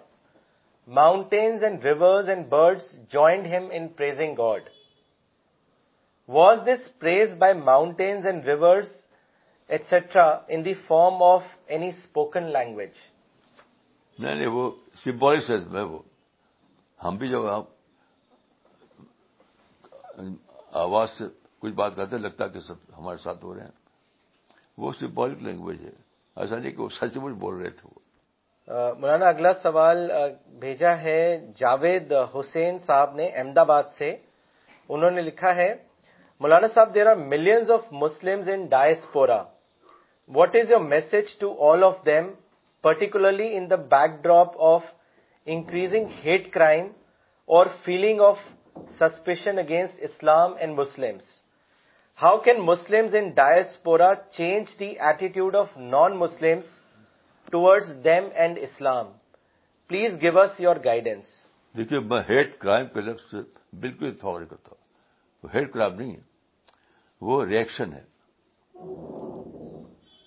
mountains and rivers and birds joined him praising God was this praise by mountains and rivers etcetera in the form of any spoken language نہیں نہیں وہ سمبولک سینس میں وہ ہم بھی جب آواز سے کچھ بات کرتے لگتا ہے کہ سب ہمارے ساتھ ہو رہے ہیں وہ سمبولک لینگویج ہے ایسا نہیں کہ وہ سچ مچ بول رہے تھے وہ مولانا اگلا سوال بھیجا ہے جاوید حسین صاحب نے احمد آباد سے انہوں نے لکھا ہے Maulana Sahab there are millions of Muslim in diaspora what is your message to all of them particularly in the backdrop of increasing hate crime or feeling of suspicion against Islam and Muslims how can Muslim in diaspora change the attitude of non Muslims towards them and Islam please give us your guidance دیکھیے میں ہیٹ کرائم کے لفظ سے بالکل اتفاق نہیں کرتا ہیٹ کرائم نہیں ہے وہ ریئیکشن ہے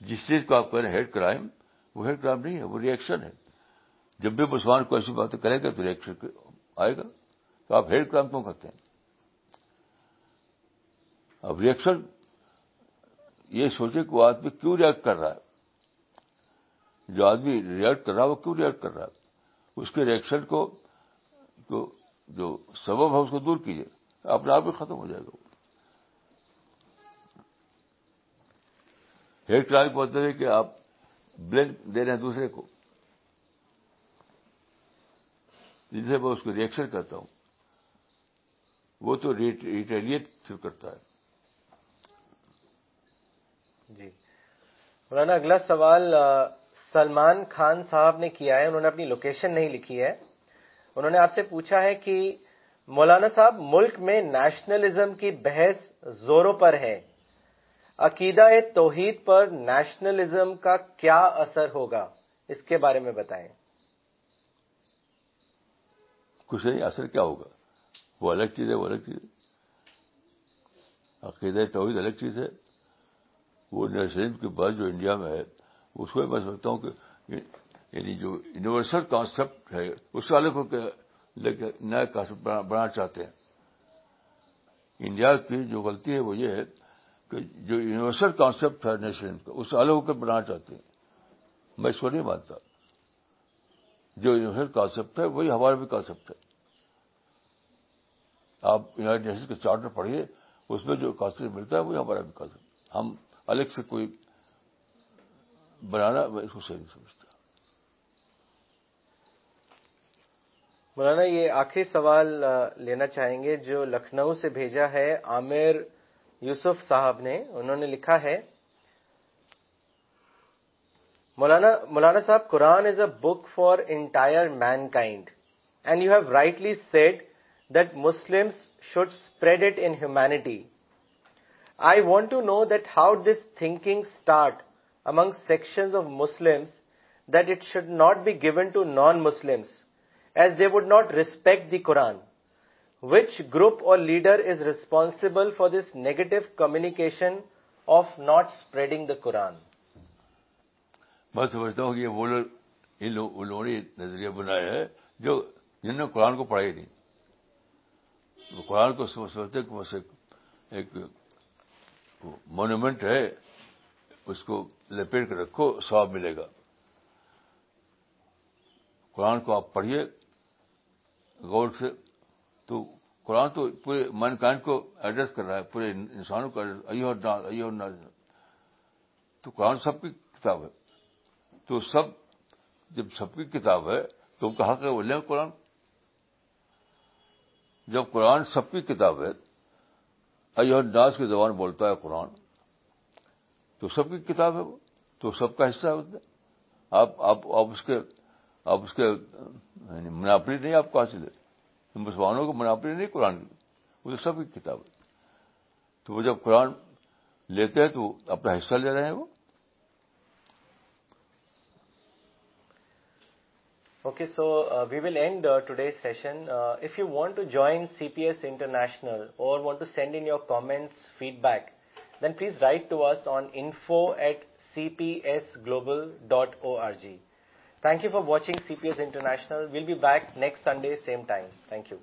جس چیز کو آپ کہہ ہیں ہیڈ کرائم وہ ہیڈ کرائم نہیں ہے وہ ریئیکشن ہے جب بھی مسلمان کو ایسی باتیں کریں گا تو ریئیکشن آئے گا تو آپ ہیڈ کرائم کیوں کرتے ہیں اب ریئیکشن یہ سوچے کہ وہ آدمی کیوں ریئیکٹ کر رہا ہے جو آدمی ریئیکٹ کر رہا ہے وہ کیوں ریئیکٹ کر رہا ہے اس کے ریئیکشن کو جو سبب ہے اس کو دور کیجیے اپنے آپ بھی ختم ہو جائے گا کہ آپ بلینک دے رہے ہیں دوسرے کو جن سے میں اس کو ریئیکشن کرتا ہوں وہ تو ریٹیلیٹ شروع کرتا ہے جی مولانا اگلا سوال سلمان خان صاحب نے کیا ہے انہوں نے اپنی لوکیشن نہیں لکھی ہے انہوں نے آپ سے پوچھا ہے کہ مولانا صاحب ملک میں نیشنلزم کی بحث زوروں پر ہے عقیدہ توحید پر نیشنلزم کا کیا اثر ہوگا اس کے بارے میں بتائیں کچھ نہیں اثر کیا ہوگا وہ الگ چیز ہے وہ الگ چیز عقیدہ توحید الگ چیز ہے وہ نیشنلزم کے بعد جو انڈیا میں ہے اس کو میں سمجھتا ہوں کہ یعنی جو یونیورسل کانسپٹ ہے اس کو الگ کو لے کے نیا کانسپٹ بنانا چاہتے ہیں انڈیا کی جو غلطی ہے وہ یہ ہے کہ جو یونیورسل کانسیپٹ ہے نیشن کا اسے الگ ہو کر بنانا چاہتے ہیں میں اس کو نہیں مانتا جو یونیورسل کانسیپٹ ہے وہی ہمارا بھی کانسیپٹ ہے آپ نیشن کے چارٹر پڑھیے اس میں جو کانسیپٹ ملتا ہے وہی ہمارا بھی کانسیپٹ ہم الگ سے کوئی بنانا میں اس کو صحیح نہیں سمجھتا مولانا یہ آخری سوال لینا چاہیں گے جو لکھنؤ سے بھیجا ہے عامر یوسف صاحب نے انہوں نے لکھا ہے Maulana Maulana Sahab Quran is a book for entire mankind and you have rightly said that Muslim should spread it in humanity I want to know that how this thinking start among sections of Muslims that it should not be given to non Muslims as they would not respect the Quran which group or leader is responsible for this negative communication of not spreading the Quran میں سمجھتا ہوں کہ یہ وہ لوگ نظریہ بنایا ہے جو جن نے قرآن کو پڑھائی نہیں قرآن کو سمجھتے کہ ایک مونومنٹ ہے اس کو لپیٹ کے رکھو سواب ملے گا قرآن کو آپ پڑھیے غور سے تو قرآن تو پورے مین کائنڈ کو ایڈریس کر رہا ہے پورے انسانوں کو تو قرآن سب کی کتاب ہے تو سب جب سب کی کتاب ہے تو کہا کہ وہ لیں قرآن جب قرآن سب کی کتاب ہے ناز کی زبان بولتا ہے قرآن تو سب کی کتاب ہے وہ تو سب کا حصہ ہے اس اس اس میں آپ آپ کے کے یعنی منافری نہیں آپ کو حاصل ہے مسلمانوں کو منابری نہیں قرآن وہ تو سب کی کتاب ہے تو وہ جب قرآن لیتے ہیں تو اپنا حصہ لے رہے ہیں وہ okay so we will end today session if you want to join C P S international or want to send in your comments feedback then please write to us on info at C P S global dot O R G Thank you for watching CPS International. We'll be back next Sunday, same time. Thank you.